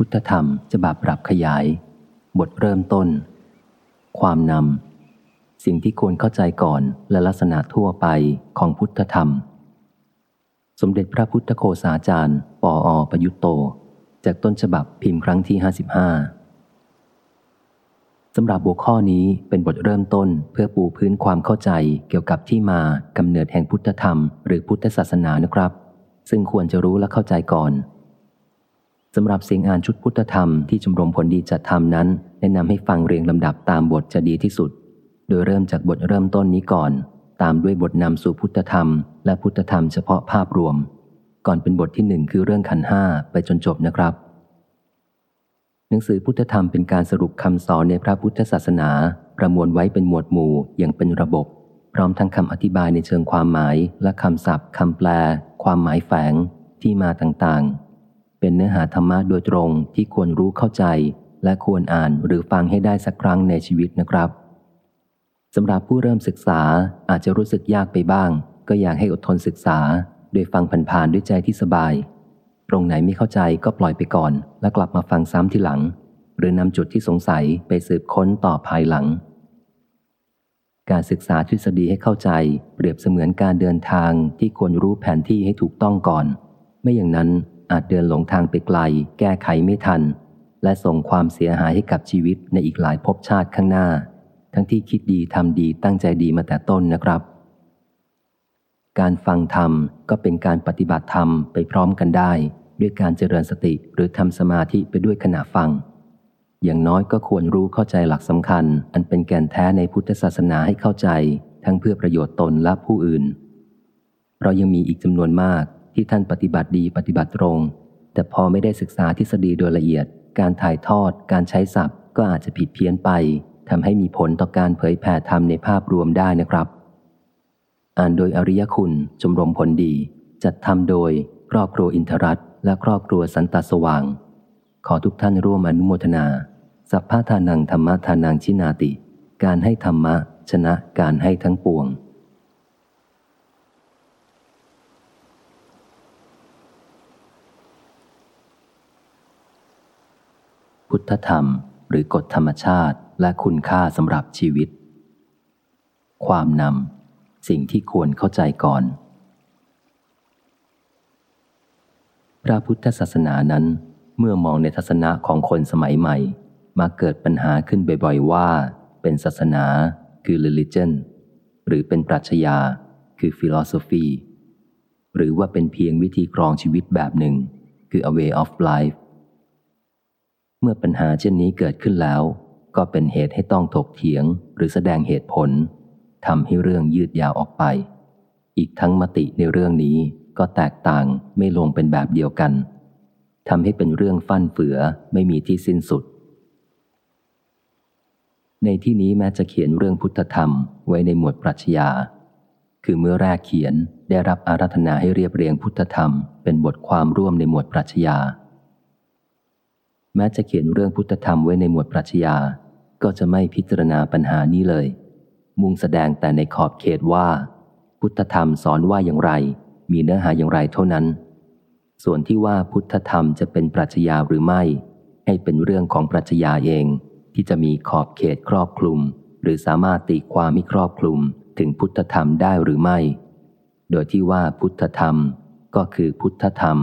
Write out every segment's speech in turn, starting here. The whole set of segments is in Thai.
พุทธธรรมจะบาปรับขยาย บทเริ่มต้น ความนำ สิ่งที่ควรเข้าใจก่อนและลักษณะทั่วไปของพุทธธรรม สมเด็จพระพุทธโคสาจารย์ ปออประยุตโต จากต้นฉบับพิมพ์ครั้งที่ 55สำหรับหัวข้อนี้เป็นบทเริ่มต้นเพื่อปูพื้นความเข้าใจเกี่ยวกับที่มากำเนิดแห่งพุทธธรรม หรือพุทธศาสนานะครับ ซึ่งควรจะรู้และเข้าใจก่อน สำหรับเสียงอ่านชุดพุทธธรรมที่ชมรมผลดีจัดทำนั้น แนะนำให้ฟังเรียงลำดับตามบทจะดีที่สุด โดยเริ่มจากบทเริ่มต้นนี้ก่อน ตามด้วยบทนำสู่พุทธธรรม และพุทธธรรมเฉพาะภาพรวม ก่อนเป็นบทที่หนึ่งคือเรื่องขันห้าไปจนจบนะครับ หนังสือพุทธธรรมเป็นการสรุปคำสอนในพระพุทธศาสนา ประมวลไว้เป็นหมวดหมู่อย่างเป็นระบบ พร้อมทั้งคำอธิบายในเชิงความหมาย และคำศัพท์คำแปล ความหมายแฝงที่มาต่างๆ เป็นเนื้อหาธรรมะโดยตรงที่ควรรู้เข้าใจ และควรอ่านหรือฟังให้ได้สักครั้งในชีวิตนะครับสำหรับผู้เริ่มศึกษาอาจจะรู้สึกยากไปบ้าง ก็อยากให้อดทนศึกษา โดยฟังผ่านๆด้วยใจที่สบาย ตรงไหนไม่เข้าใจก็ปล่อยไปก่อน แล้วกลับมาฟังซ้ำทีหลัง หรือนำจุดที่สงสัยไปสืบค้นต่อภายหลัง การศึกษาทฤษฎีให้เข้าใจ เปรียบเสมือนการเดินทางที่ควรรู้แผนที่ให้ถูกต้องก่อน ไม่อย่างนั้น อาจเดินหลงทางไปไกล แก้ไขไม่ทัน และส่งความเสียหายให้กับชีวิตในอีกหลายภพชาติข้างหน้า ทั้งที่คิดดีทำดีตั้งใจดีมาแต่ต้นนะครับ การฟังธรรมก็เป็นการปฏิบัติธรรมไปพร้อมกันได้ ด้วยการเจริญสติหรือทำสมาธิไปด้วยขณะฟัง อย่างน้อยก็ควรรู้เข้าใจหลักสำคัญ อันเป็นแก่นแท้ในพุทธศาสนาให้เข้าใจ ทั้งเพื่อประโยชน์ตนและผู้อื่นเรายังมีอีกจำนวนมาก ที่ท่านปฏิบัติดีปฏิบัติตรง แต่พอไม่ได้ศึกษาทฤษฎีโดยละเอียด การถ่ายทอด การใช้ศัพท์ ก็อาจจะผิดเพี้ยนไปทำให้มีผลต่อการเผยแผ่ธรรมในภาพรวมได้นะครับ อ่านโดยอริยคุณชมรมผลดี จัดทำโดยครอบครัวอินทรัตและครอบครัวสันตสว่าง ขอทุกท่านร่วมอนุโมทนา สัพพะทานังธรรมะทานังชินาติ การให้ธรรมะ ชนะการให้ทั้งปวง พุทธธรรม หรือกฎธรรมชาติและคุณค่าสำหรับชีวิต ความนำสิ่งที่ควรเข้าใจก่อน พระพุทธศาสนานั้น เมื่อมองในทัศนะของคนสมัยใหม่ มาเกิดปัญหาขึ้นบ่อยๆว่า เป็นศาสนาคือ religion หรือเป็นปรัชญาคือ philosophy หรือว่าเป็นเพียงวิธีครองชีวิตแบบหนึ่ง คือ a way of life เมื่อปัญหาเช่นนี้เกิดขึ้นแล้ว ก็เป็นเหตุให้ต้องถกเถียงหรือแสดงเหตุผลทำให้เรื่องยืดยาวออกไป อีกทั้งมติในเรื่องนี้ก็แตกต่างไม่ลงเป็นแบบเดียวกันทำให้เป็นเรื่องฟั่นเฟือไม่มีที่สิ้นสุด ในที่นี้แม้จะเขียนเรื่องพุทธธรรมไว้ในหมวดปรัชญา คือเมื่อแรกเขียนได้รับอารัธนาให้เรียบเรียงพุทธธรรม เป็นบทความร่วมในหมวดปรัชญา แม้จะเขียนเรื่องพุทธธรรมไว้ในหมวดปรัชญา ก็จะไม่พิจารณาปัญหานี้เลย มุ่งแสดงแต่ในขอบเขตว่า พุทธธรรมสอนว่าอย่างไร มีเนื้อหาอย่างไรเท่านั้น ส่วนที่ว่าพุทธธรรมจะเป็นปรัชญาหรือไม่ ให้เป็นเรื่องของปรัชญาเอง ที่จะมีขอบเขตครอบคลุม หรือสามารถตีความให้ครอบคลุมถึงพุทธธรรมได้หรือไม่ โดยที่ว่าพุทธธรรมก็คือพุทธธรรม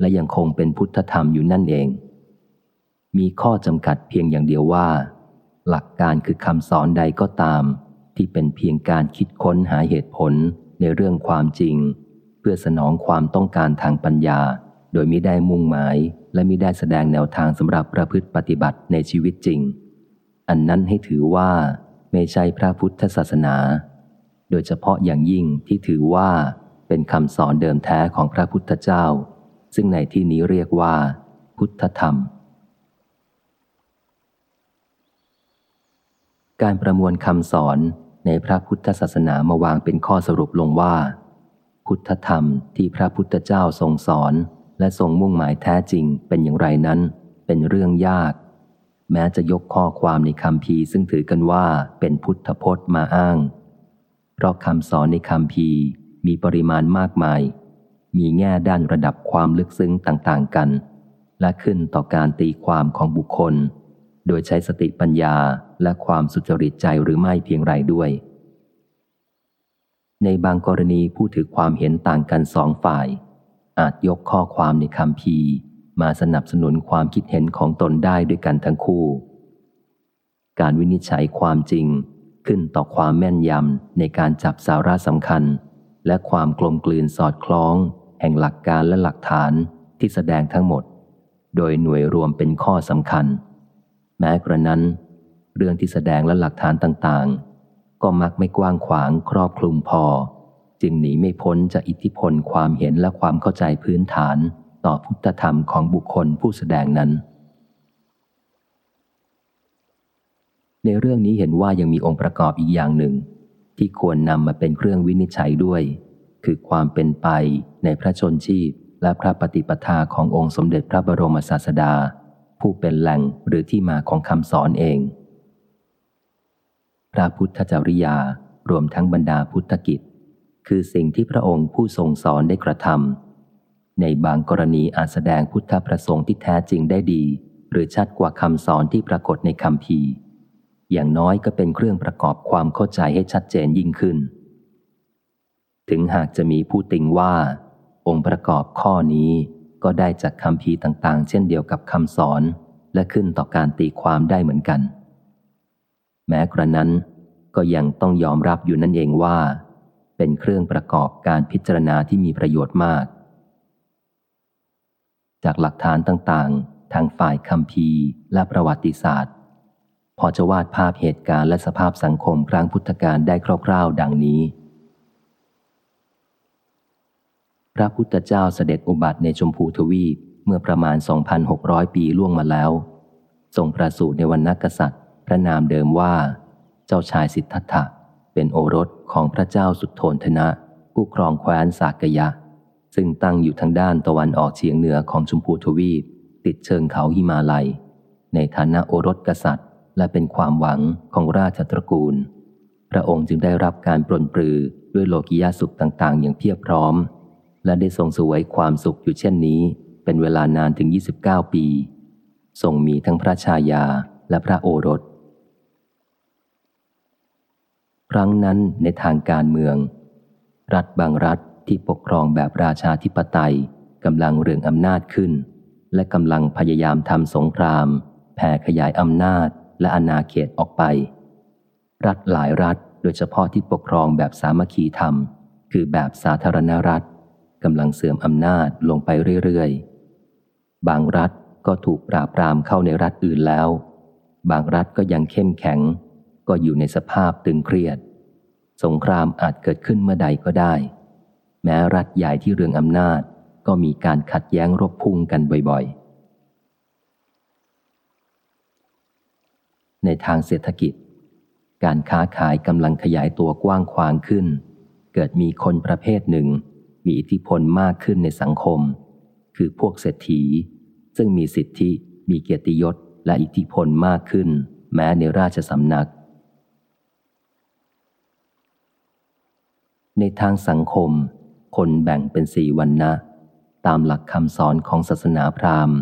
และยังคงเป็นพุทธธรรมอยู่นั่นเอง มีข้อจำกัดเพียงอย่างเดียวว่า หลักการคือคำสอนใดก็ตาม ที่เป็นเพียงการคิดค้นหาเหตุผลในเรื่องความจริง เพื่อสนองความต้องการทางปัญญา โดยไม่ได้มุ่งหมาย และไม่ได้แสดงแนวทางสำหรับประพฤติปฏิบัติในชีวิตจริง อันนั้นให้ถือว่าไม่ใช่พระพุทธศาสนา โดยเฉพาะอย่างยิ่งที่ถือว่าเป็นคำสอนเดิมแท้ของพระพุทธเจ้า ซึ่งในที่นี้เรียกว่า พุทธธรรม การประมวลคำสอนในพระพุทธศาสนามาวางเป็นข้อสรุปลงว่า พุทธธรรมที่พระพุทธเจ้าทรงสอน และทรงมุ่งหมายแท้จริงเป็นอย่างไรนั้น เป็นเรื่องยาก แม้จะยกข้อความในคำพีซึ่งถือกันว่าเป็นพุทธพจน์มาอ้าง เพราะคำสอนในคำพีมีปริมาณมากมาย มีแง่ด้านระดับความลึกซึ้งต่างๆกัน และขึ้นต่อการตีความของบุคคล โดยใช้สติปัญญา และความสุจริตใจหรือไม่เพียงไรด้วย ในบางกรณีผู้ถือความเห็นต่างกันสองฝ่าย อาจยกข้อความในคำพีมาสนับสนุนความคิดเห็นของตนได้ด้วยกันทั้งคู่ การวินิจฉัยความจริงขึ้นต่อความแม่นยำในการจับสาระสำคัญ และความกลมกลืนสอดคล้อง แห่งหลักการและหลักฐานที่แสดงทั้งหมด โดยหน่วยรวมเป็นข้อสำคัญ แม้กระนั้น เรื่องที่แสดงและหลักฐานต่างๆ ก็มักไม่กว้างขวางครอบคลุมพอ จึงหนีไม่พ้นจากอิทธิพลความเห็นและความเข้าใจพื้นฐานต่อพุทธธรรมของบุคคลผู้แสดงนั้น ในเรื่องนี้เห็นว่ายังมีองค์ประกอบอีกอย่างหนึ่ง ที่ควรนำมาเป็นเครื่องวินิจฉัยด้วย คือความเป็นไปในพระชนชีพและพระปฏิปทาขององค์สมเด็จพระบรมศาสดา ผู้เป็นแหล่งหรือที่มาของคำสอนเอง ระพุทธจริยา รวมทั้งบรรดาพุทธกิจ คือสิ่งที่พระองค์ผู้ทรงสอนได้กระทำในบางกรณีอาจแสดงพุทธประสงค์ที่แท้จริงได้ดี หรือชัดกว่าคำสอนที่ปรากฏในคำพีอย่างน้อยก็เป็นเครื่องประกอบความเข้าใจให้ชัดเจนยิ่งขึ้น ถึงหากจะมีผู้ติงว่า องค์ประกอบข้อนี้ก็ได้จากคำพีต่างๆ เช่นเดียวกับคำสอนและขึ้นต่อการตีความได้เหมือนกัน แม้กระนั้นก็ยังต้องยอมรับอยู่นั่นเองว่า เป็นเครื่องประกอบการพิจารณาที่มีประโยชน์มาก จากหลักฐานต่างๆ ทางฝ่ายคำพีและประวัติศาสตร์ พอจะวาดภาพเหตุการณ์และสภาพสังคมครั้งพุทธกาลได้คร่าวๆ ดังนี้ พระพุทธเจ้าเสด็จอุบัติในชมพูทวีปเมื่อประมาณ 2,600 ปีล่วงมาแล้วทรงประสูติในวันนักษัตริย์ พระนามเดิมว่า เจ้าชายสิทธัตถะเป็นโอรสของพระเจ้าสุดโทนทนะ ผู้ครองแคว้นสากยะ ซึ่งตั้งอยู่ทางด้านตะวันออกเฉียงเหนือของชมพูทวีป ติดเชิงเขาหิมาลัย ในฐานะโอรสกษัตริย์ และเป็นความหวังของราชตระกูล พระองค์จึงได้รับการปรนปรือด้วยโลกิยาสุขต่างๆ อย่างเพียบพร้อม และได้ทรงสวยความสุขอยู่เช่นนี้ เป็นเวลานานถึง 29 ปีทรงมีทั้งพระชายาและพระโอรส ครั้งนั้นในทางการเมือง รัฐบางรัฐที่ปกครองแบบราชาธิปไตยกำลังเรืองอำนาจขึ้น และกำลังพยายามทำสงคราม แผ่ขยายอำนาจและอาณาเขตออกไป รัฐหลายรัฐโดยเฉพาะที่ปกครองแบบสามัคคีธรรม คือแบบสาธารณรัฐกำลังเสื่อมอำนาจลงไปเรื่อยๆ บางรัฐก็ถูกปราบปรามเข้าในรัฐอื่นแล้ว บางรัฐก็ยังเข้มแข็ง ก็อยู่ในสภาพตึงเครียด สงครามอาจเกิดขึ้นเมื่อใดก็ได้ แม้รัฐใหญ่ที่เรืองอำนาจก็มีการขัดแย้งรบพุ่งกันบ่อยๆ ในทางเศรษฐกิจ การค้าขายกำลังขยายตัวกว้างขวางขึ้น เกิดมีคนประเภทหนึ่ง มีอิทธิพลมากขึ้นในสังคม คือพวกเศรษฐี ซึ่งมีสิทธิ มีเกียรติยศและอิทธิพลมากขึ้น แม้ในราชสำนัก ในทางสังคม คนแบ่งเป็นสี่วันนะ ตามหลักคำสอนของศาสนาพราหมณ์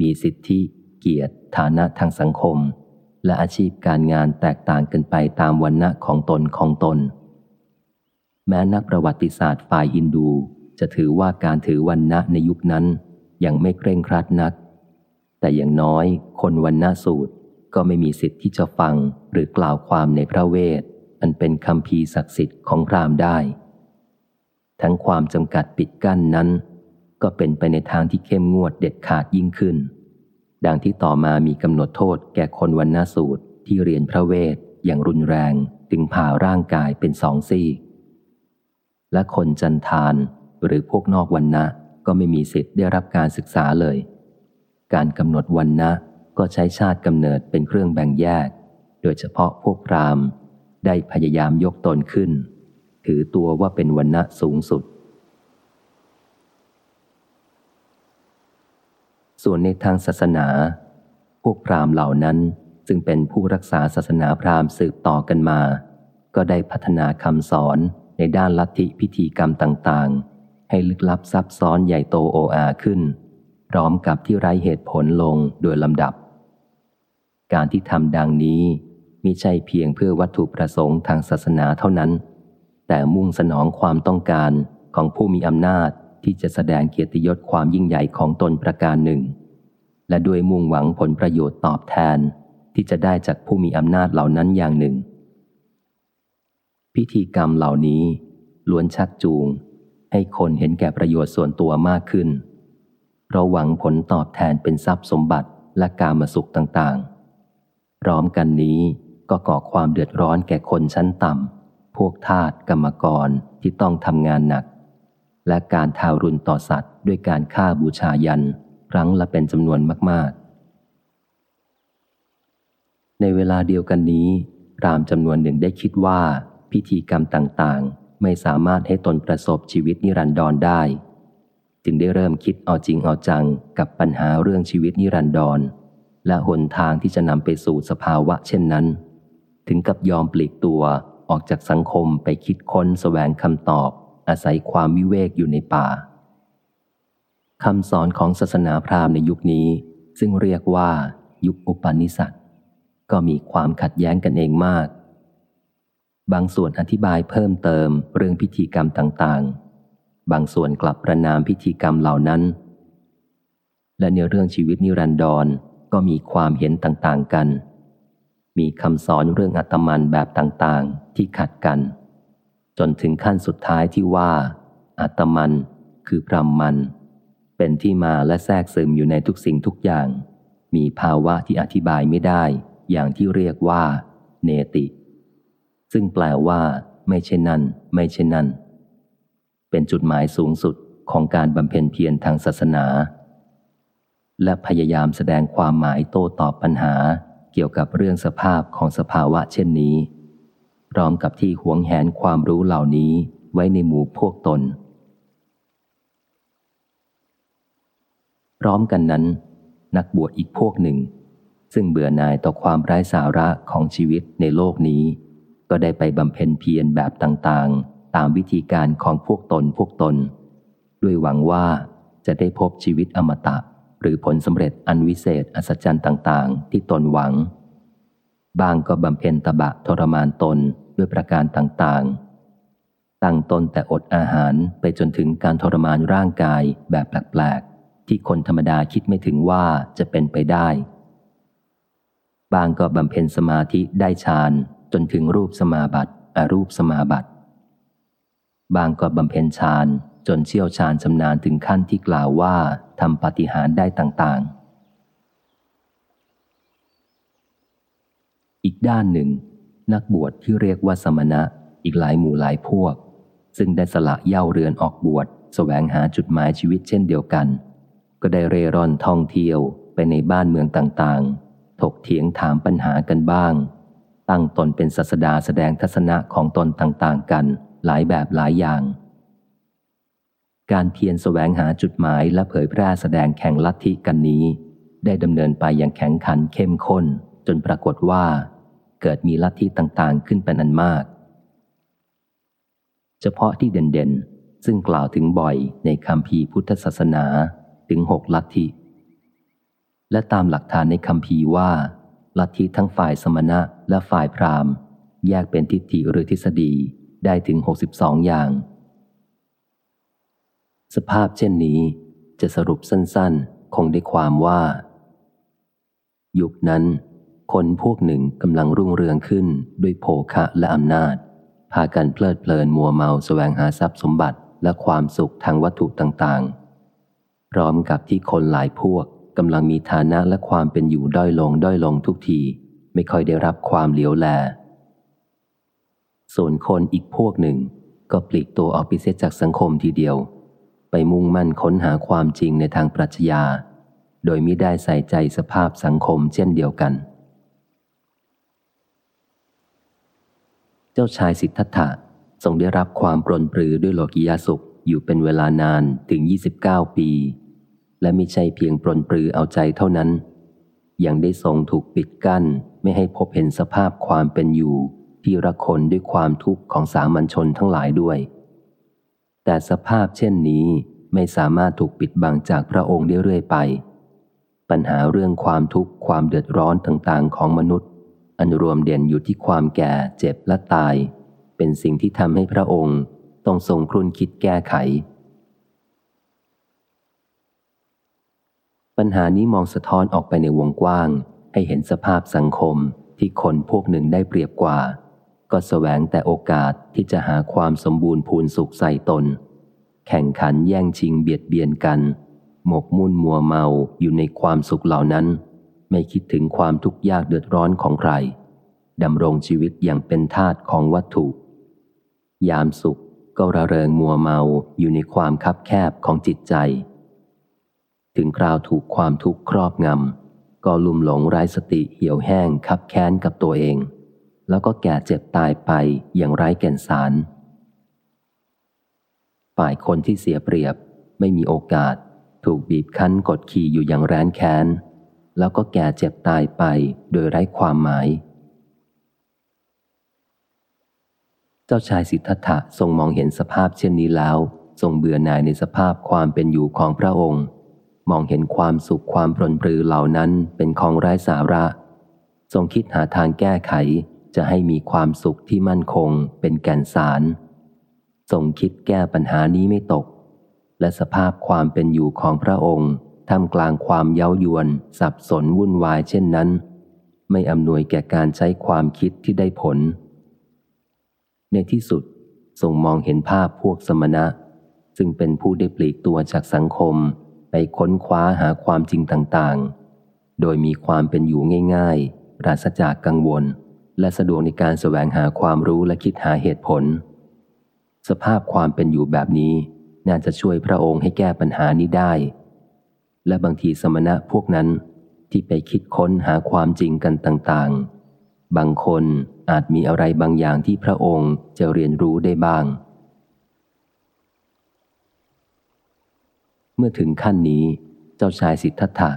มีสิทธิเกียรติ ฐานะทางสังคม และอาชีพการงานแตกต่างกันไปตามวันณะของตนของตน แม้นักประวัติศาสตร์ฝ่ายฮินดูจะถือว่าการถือวันณะในยุคนั้น ยังไม่เคร่งครัดนัก แต่อย่างน้อยคนวันณะสูตรก็ไม่มีสิทธิ์ที่จะฟังหรือกล่าวความในพระเวท อันเป็นคำพีศักดิ์สิทธิ์ของพรามได้ ทั้งความจำกัดปิดกั้นนั้น ก็เป็นไปในทางที่เข้มงวดเด็ดขาดยิ่งขึ้น ดังที่ต่อมามีกำหนดโทษแก่คนวันนาสูตรที่เรียนพระเวทอย่างรุนแรงถึงผ่าร่างกายเป็นสองซี่ และคนจันทานหรือพวกนอกวันนะก็ไม่มีสิทธิ์ได้รับการศึกษาเลย การกำหนดวันนะก็ใช้ชาติกำเนิดเป็นเครื่องแบ่งแยก โดยเฉพาะพวกพราม ได้พยายามยกตนขึ้น ถือตัวว่าเป็นวันนะสูงสุด ส่วนในทางศาสนา พวกพราหมณ์เหล่านั้นซึ่งเป็นผู้รักษาศาสนาพราหมณ์สืบต่อกันมา ก็ได้พัฒนาคำสอนในด้านลัทธิพิธีกรรมต่างๆ ให้ลึกลับซับซ้อนใหญ่โตโออาขึ้น พร้อมกับที่ไร้เหตุผลลงโดยลำดับ การที่ทำดังนี้ มิใช่เพียงเพื่อวัตถุประสงค์ทางศาสนาเท่านั้น แต่มุ่งสนองความต้องการของผู้มีอำนาจที่จะแสดงเกียรติยศความยิ่งใหญ่ของตนประการหนึ่ง และด้วยมุ่งหวังผลประโยชน์ตอบแทนที่จะได้จากผู้มีอำนาจเหล่านั้นอย่างหนึ่ง พิธีกรรมเหล่านี้ล้วนชักจูง ให้คนเห็นแก่ประโยชน์ส่วนตัวมากขึ้น เพราะหวังผลตอบแทนเป็นทรัพย์สมบัติและการมาสุขต่างๆ พร้อมกันนี้ ก็ก่อความเดือดร้อนแก่คนชั้นต่ำ พวกทาสกรรมกรที่ต้องทำงานหนัก และการทารุณต่อสัตว์ ด้วยการฆ่าบูชายันครั้งละเป็นจำนวนมาก ๆ ในเวลาเดียวกันนี้รามจำนวนหนึ่งได้คิดว่า พิธีกรรมต่างๆ ไม่สามารถให้ตนประสบชีวิตนิรันดรได้ จึงได้เริ่มคิดเอาจริงเอาจังกับปัญหาเรื่องชีวิตนิรันดรและหนทางที่จะนำไปสู่สภาวะเช่นนั้น ถึงกับยอมปลีกตัวออกจากสังคมไปคิดค้นสแสวงคำตอบ อาศัยความวิเวกอยู่ในป่าคำสอนของศาสนาพราหมณ์ในยุคนี้ ซึ่งเรียกว่า ยุคอุปนิสัตก็มีความขัดแย้งกันเองมาก บางส่วนอธิบายเพิ่มเติมเรื่องพิธีกรรมต่างๆ บางส่วนกลับประนามพิธีกรรมเหล่านั้น และในเรื่องชีวิตนิรันดรก็มีความเห็นต่างๆกัน มีคำสอนเรื่องอัตมันแบบต่างๆ ที่ขัดกัน จนถึงขั้นสุดท้ายที่ว่า อัตมันคือพรหมมัน เป็นที่มาและแทรกซึมอยู่ในทุกสิ่งทุกอย่าง มีภาวะที่อธิบายไม่ได้ อย่างที่เรียกว่า เนติ ซึ่งแปลว่า ไม่เช่นนั้นไม่เช่นนั้นเป็นจุดหมายสูงสุดของการบำเพ็ญเพียรทางศาสนา และพยายามแสดงความหมายโต้ตอบปัญหา กี่ยวกับเรื่องสภาพของสภาวะเช่นนี้ พร้อมกับที่หวงแหนความรู้เหล่านี้ไว้ในหมู่พวกตน พร้อมกันนั้น นักบวชอีกพวกหนึ่ง ซึ่งเบื่อหน่ายต่อความไร้สาระของชีวิตในโลกนี้ ก็ได้ไปบำเพ็ญเพียรแบบต่างๆ ตามวิธีการของพวกตนพวกตน ด้วยหวังว่าจะได้พบชีวิตอมตะ หรือผลสำเร็จอันวิเศษอัศจรรย์ต่างๆ ที่ตนหวัง บางก็บำเพ็ญตบะทรมานตนด้วยประการต่างๆ ตั้งตนแต่อดอาหารไปจนถึงการทรมานร่างกายแบบแปลกๆ ที่คนธรรมดาคิดไม่ถึงว่าจะเป็นไปได้ บางก็บำเพ็ญสมาธิได้ฌานจนถึงรูปสมาบัติอรูปสมาบัติบางก็บำเพ็ญฌานจนเชี่ยวชาญชำนาญถึงขั้นที่กล่าวว่า ทำปฏิหารได้ต่างๆ อีกด้านหนึ่ง นักบวชที่เรียกว่าสมณะอีกหลายหมู่หลายพวก ซึ่งได้สละเย่าเรือนออกบวชสแสวงหาจุดหมายชีวิตเช่นเดียวกัน ก็ได้เร่ร่อนท่องเที่ยวไปในบ้านเมืองต่างๆ ถกเถียงถามปัญหากันบ้าง ตั้งตนเป็นศาสดาแสดงทัศนะของตนต่างๆกันหลายแบบหลายอย่าง การเพียรแสวงหาจุดหมายและเผยแพร่แสดงแข่งลัทธิกันนี้ ได้ดำเนินไปอย่างแข็งขันเข้มข้น จนปรากฏว่า เกิดมีลัทธิต่างๆ ขึ้นเป็นอันมาก เฉพาะที่เด่นๆ ซึ่งกล่าวถึงบ่อยในคำพีพุทธศาสนาถึงหกลัทธิ และตามหลักฐานในคำพีว่า ลัทธิทั้งฝ่ายสมณะและฝ่ายพราหมณ์ แยกเป็นทิฏฐิหรือทฤษฎีได้ถึง 62 อย่าง สภาพเช่นนี้จะสรุปสั้นๆ คงได้ความว่า ยุคนั้น คนพวกหนึ่งกำลังรุ่งเรืองขึ้นด้วยโภคะและอำนาจ พากันเพลิดเพลินมัวเมาสแสวงหาทรัพย์สมบัติและความสุขทางวัตถุต่างๆ พร้อมกับที่คนหลายพวกกำลังมีฐานะและความเป็นอยู่ด้อยลงด้อยลงทุกที ไม่ค่อยได้รับความเหลียวแล ส่วนคนอีกพวกหนึ่งก็ปลีกตัวออกไปเสียจากสังคมทีเดียว ไปมุ่งมั่นค้นหาความจริงในทางปรัชญา โดยมิได้ใส่ใจสภาพสังคมเช่นเดียวกัน เจ้าชายสิทธัตถะทรงได้รับความปรนปรือด้วยโลกิยาสุขอยู่เป็นเวลานานถึง 29 ปี และไม่ใช่เพียงปรนปรือเอาใจเท่านั้น ยังได้ทรงถูกปิดกั้นไม่ให้พบเห็นสภาพความเป็นอยู่ที่ระคนด้วยความทุกข์ของสามัญชนทั้งหลายด้วย แต่สภาพเช่นนี้ไม่สามารถถูกปิดบังจากพระองค์ได้เรื่อยไป ปัญหาเรื่องความทุกข์ความเดือดร้อนต่างๆ ของมนุษย์ อันรวมเด่นอยู่ที่ความแก่เจ็บและตาย เป็นสิ่งที่ทำให้พระองค์ต้องทรงครุ่นคิดแก้ไข ปัญหานี้มองสะท้อนออกไปในวงกว้าง ให้เห็นสภาพสังคมที่คนพวกหนึ่งได้เปรียบกว่า ก็สแสวงแต่โอกาสที่จะหาความสมบูรณ์พูนสุขใส่ตน แข่งขันแย่งชิงเบียดเบียนกัน หมกมุ่นมัวเมาอยู่ในความสุขเหล่านั้น ไม่คิดถึงความทุกข์ยากเดือดร้อนของใครดำรงชีวิตอย่างเป็นทาตของวัตถุ ยามสุขก็ระเริงมัวเมาอยู่ในความคับแคบของจิตใจ ถึงคราวถูกความทุกข์ครอบงำก็ลุ่มหลงไร้สติเหี่ยวแห้งคับแค้นกับตัวเอง แล้วก็แก่เจ็บตายไปอย่างไร้แก่นสาร ฝ่ายคนที่เสียเปรียบไม่มีโอกาส ถูกบีบคั้นกดขี่อยู่อย่างแร้นแค้น แล้วก็แก่เจ็บตายไปโดยไร้ความหมาย เจ้าชายสิทธัตถะทรงมองเห็นสภาพเช่นนี้แล้ว ทรงเบื่อหน่ายในสภาพความเป็นอยู่ของพระองค์ มองเห็นความสุขความปรนปรือเหล่านั้นเป็นของไร้สาระ ทรงคิดหาทางแก้ไข จะให้มีความสุขที่มั่นคงเป็นแก่นสารทรงคิดแก้ปัญหานี้ไม่ตก และสภาพความเป็นอยู่ของพระองค์ท่ามกลางความเย้ายวน สับสนวุ่นวายเช่นนั้น ไม่อำนวยแก่การใช้ความคิดที่ได้ผล ในที่สุดทรงมองเห็นภาพพวกสมณะ ซึ่งเป็นผู้ได้ปลีกตัวจากสังคม ไปค้นคว้าหาความจริงต่างๆ โดยมีความเป็นอยู่ง่าย ๆ ปราศจากกังวล และสะดวกในการแสวงหาความรู้และคิดหาเหตุผล สภาพความเป็นอยู่แบบนี้ น่าจะช่วยพระองค์ให้แก้ปัญหานี้ได้ และบางทีสมณะพวกนั้นที่ไปคิดค้นหาความจริงกันต่างๆ บางคนอาจมีอะไรบางอย่างที่พระองค์จะเรียนรู้ได้บ้าง เมื่อถึงขั้นนี้ เจ้าชายสิทธัตถะ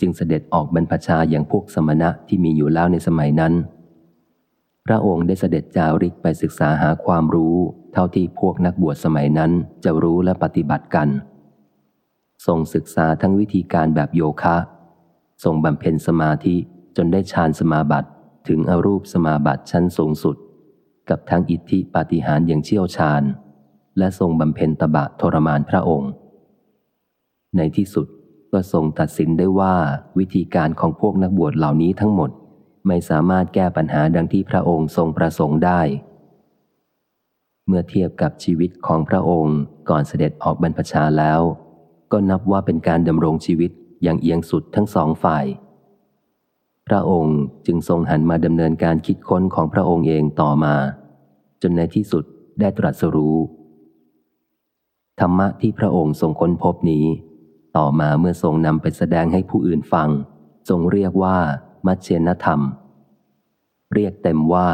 จึงเสด็จออกบรรพชาอย่างพวกสมณะที่มีอยู่แล้วในสมัยนั้น พระองค์ได้เสด็จจาริกไปศึกษาหาความรู้ เท่าที่พวกนักบวชสมัยนั้นจะรู้และปฏิบัติกันทรงศึกษาทั้งวิธีการแบบโยคะทรงบำเพ็ญสมาธิจนได้ฌานสมาบัติถึงอรูปสมาบัติชั้นสูงสุด กับทั้งอิทธิปาฏิหาริย์อย่างเชี่ยวชาญ และทรงบำเพ็ญตบะทรมานพระองค์ ในที่สุดก็ทรงตัดสินได้ว่าวิธีการของพวกนักบวชเหล่านี้ทั้งหมด ไม่สามารถแก้ปัญหาดังที่พระองค์ทรงประสงค์ได้ เมื่อเทียบกับชีวิตของพระองค์ก่อนเสด็จออกบรรพชาแล้ว ก็นับว่าเป็นการดำรงชีวิตอย่างเอียงสุดทั้งสองฝ่าย พระองค์จึงทรงหันมาดำเนินการคิดค้นของพระองค์เองต่อมา จนในที่สุดได้ตรัสรู้ ธรรมะที่พระองค์ทรงค้นพบนี้ ต่อมาเมื่อทรงนำไปแสดงให้ผู้อื่นฟัง ทรงเรียกว่า มัชเชนธรรม เรียกเต็มว่า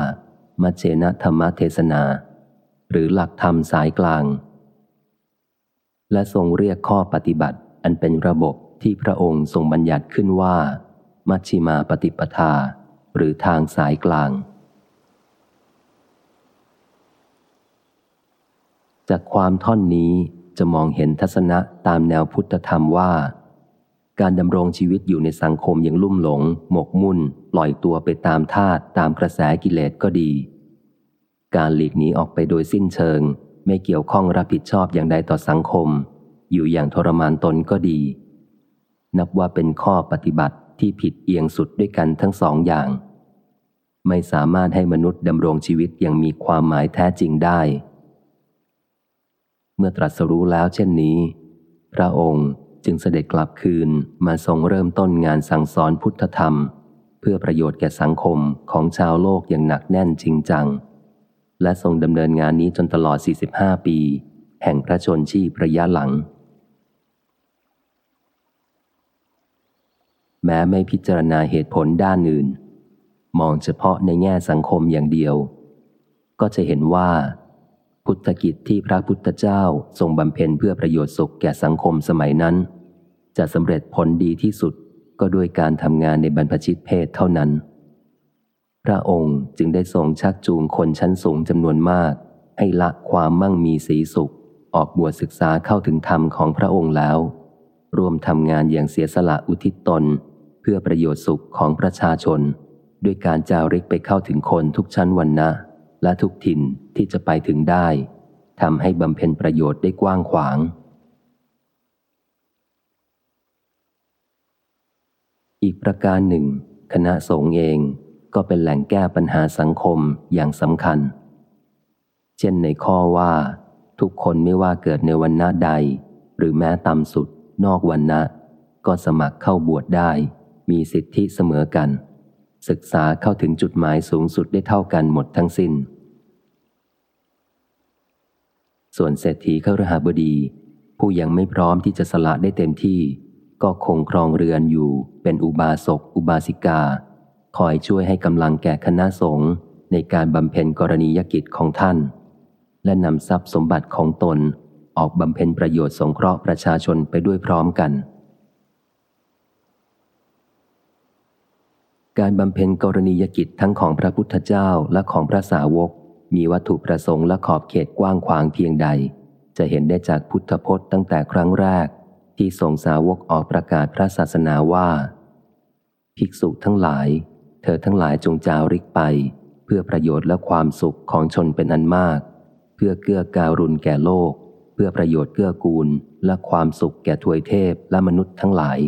มัชเชนธรรมเทศนา หรือหลักธรรมสายกลาง และทรงเรียกข้อปฏิบัติอันเป็นระบบที่พระองค์ทรงบัญญัติขึ้นว่า มัชชิมาปฏิปทา หรือทางสายกลาง จากความท่อนนี้จะมองเห็นทัศนะตามแนวพุทธธรรมว่า การดำรงชีวิตอยู่ในสังคมอย่างลุ่มหลง หมกมุ่น ปล่อยตัวไปตามธาตุตามกระแสกิเลสก็ดี การหลีกหนีออกไปโดยสิ้นเชิง ไม่เกี่ยวข้องรับผิดชอบอย่างใดต่อสังคม อยู่อย่างทรมานตนก็ดี นับว่าเป็นข้อปฏิบัติที่ผิดเอียงสุดด้วยกันทั้งสองอย่าง ไม่สามารถให้มนุษย์ดำรงชีวิตอย่างมีความหมายแท้จริงได้ เมื่อตรัสรู้แล้วเช่นนี้ พระองค์ จึงเสด็จกลับคืนมาทรงเริ่มต้นงานสั่งสอนพุทธธรรม เพื่อประโยชน์แก่สังคมของชาวโลกอย่างหนักแน่นจริงจัง และทรงดำเนินงานนี้จนตลอด 45 ปี แห่งพระชนชีพระยะหลัง แม้ไม่พิจารณาเหตุผลด้านอื่น มองเฉพาะในแง่สังคมอย่างเดียว ก็จะเห็นว่า พุทธกิจที่พระพุทธเจ้าทรงบำเพ็ญเพื่อประโยชน์สุขแก่สังคมสมัยนั้น จะสำเร็จผลดีที่สุดก็ด้วยการทำงานในบรรพชิตเพศเท่านั้น พระองค์จึงได้ทรงชักจูงคนชั้นสูงจำนวนมาก ให้ละความมั่งมีสีสุข ออกบวชศึกษาเข้าถึงธรรมของพระองค์แล้ว ร่วมทำงานอย่างเสียสละอุทิศตน เพื่อประโยชน์สุขของประชาชน ด้วยการจาริกไปเข้าถึงคนทุกชั้นวันนะ และทุกถิ่นที่จะไปถึงได้ทำให้บำเพ็ญประโยชน์ได้กว้างขวาง อีกประการหนึ่ง คณะสงฆ์เองก็เป็นแหล่งแก้ปัญหาสังคมอย่างสำคัญ เช่นในข้อว่า ทุกคนไม่ว่าเกิดในวันณะใด หรือแม้ต่ำสุดนอกวันนะก็สมัครเข้าบวชได้ มีสิทธิเสมอกัน ศึกษาเข้าถึงจุดหมายสูงสุดได้เท่ากันหมดทั้งสิน้น ส่วนเศรษฐีข้ารหาบดี ผู้ยังไม่พร้อมที่จะสละได้เต็มที่ ก็คงครองเรือนอยู่เป็นอุบาสกอุบาสิกา คอยช่วยให้กำลังแก่คณะสงฆ์ในการบำเพ็ญกรณียกิจของท่าน และนำทรัพย์สมบัติของตนออกบำเพ็ญประโยชน์สงเคราะห์ประชาชนไปด้วยพร้อมกัน การบำเพ็ญกรณียกิจทั้งของพระพุทธเจ้าและของพระสาวก มีวัตถุประสงค์และขอบเขตกว้างขวางเพียงใด จะเห็นได้จากพุทธพจน์ตั้งแต่ครั้งแรก ที่ทรงสาวกออกประกาศพระศาสนาว่า ภิกษุทั้งหลาย เธอทั้งหลายจงจาริกไป เพื่อประโยชน์และความสุขของชนเป็นอันมาก เพื่อเกื้อการุณแก่โลก เพื่อประโยชน์เกื้อกูลและความสุขแก่ทวยเทพและมนุษย์ทั้งหลาย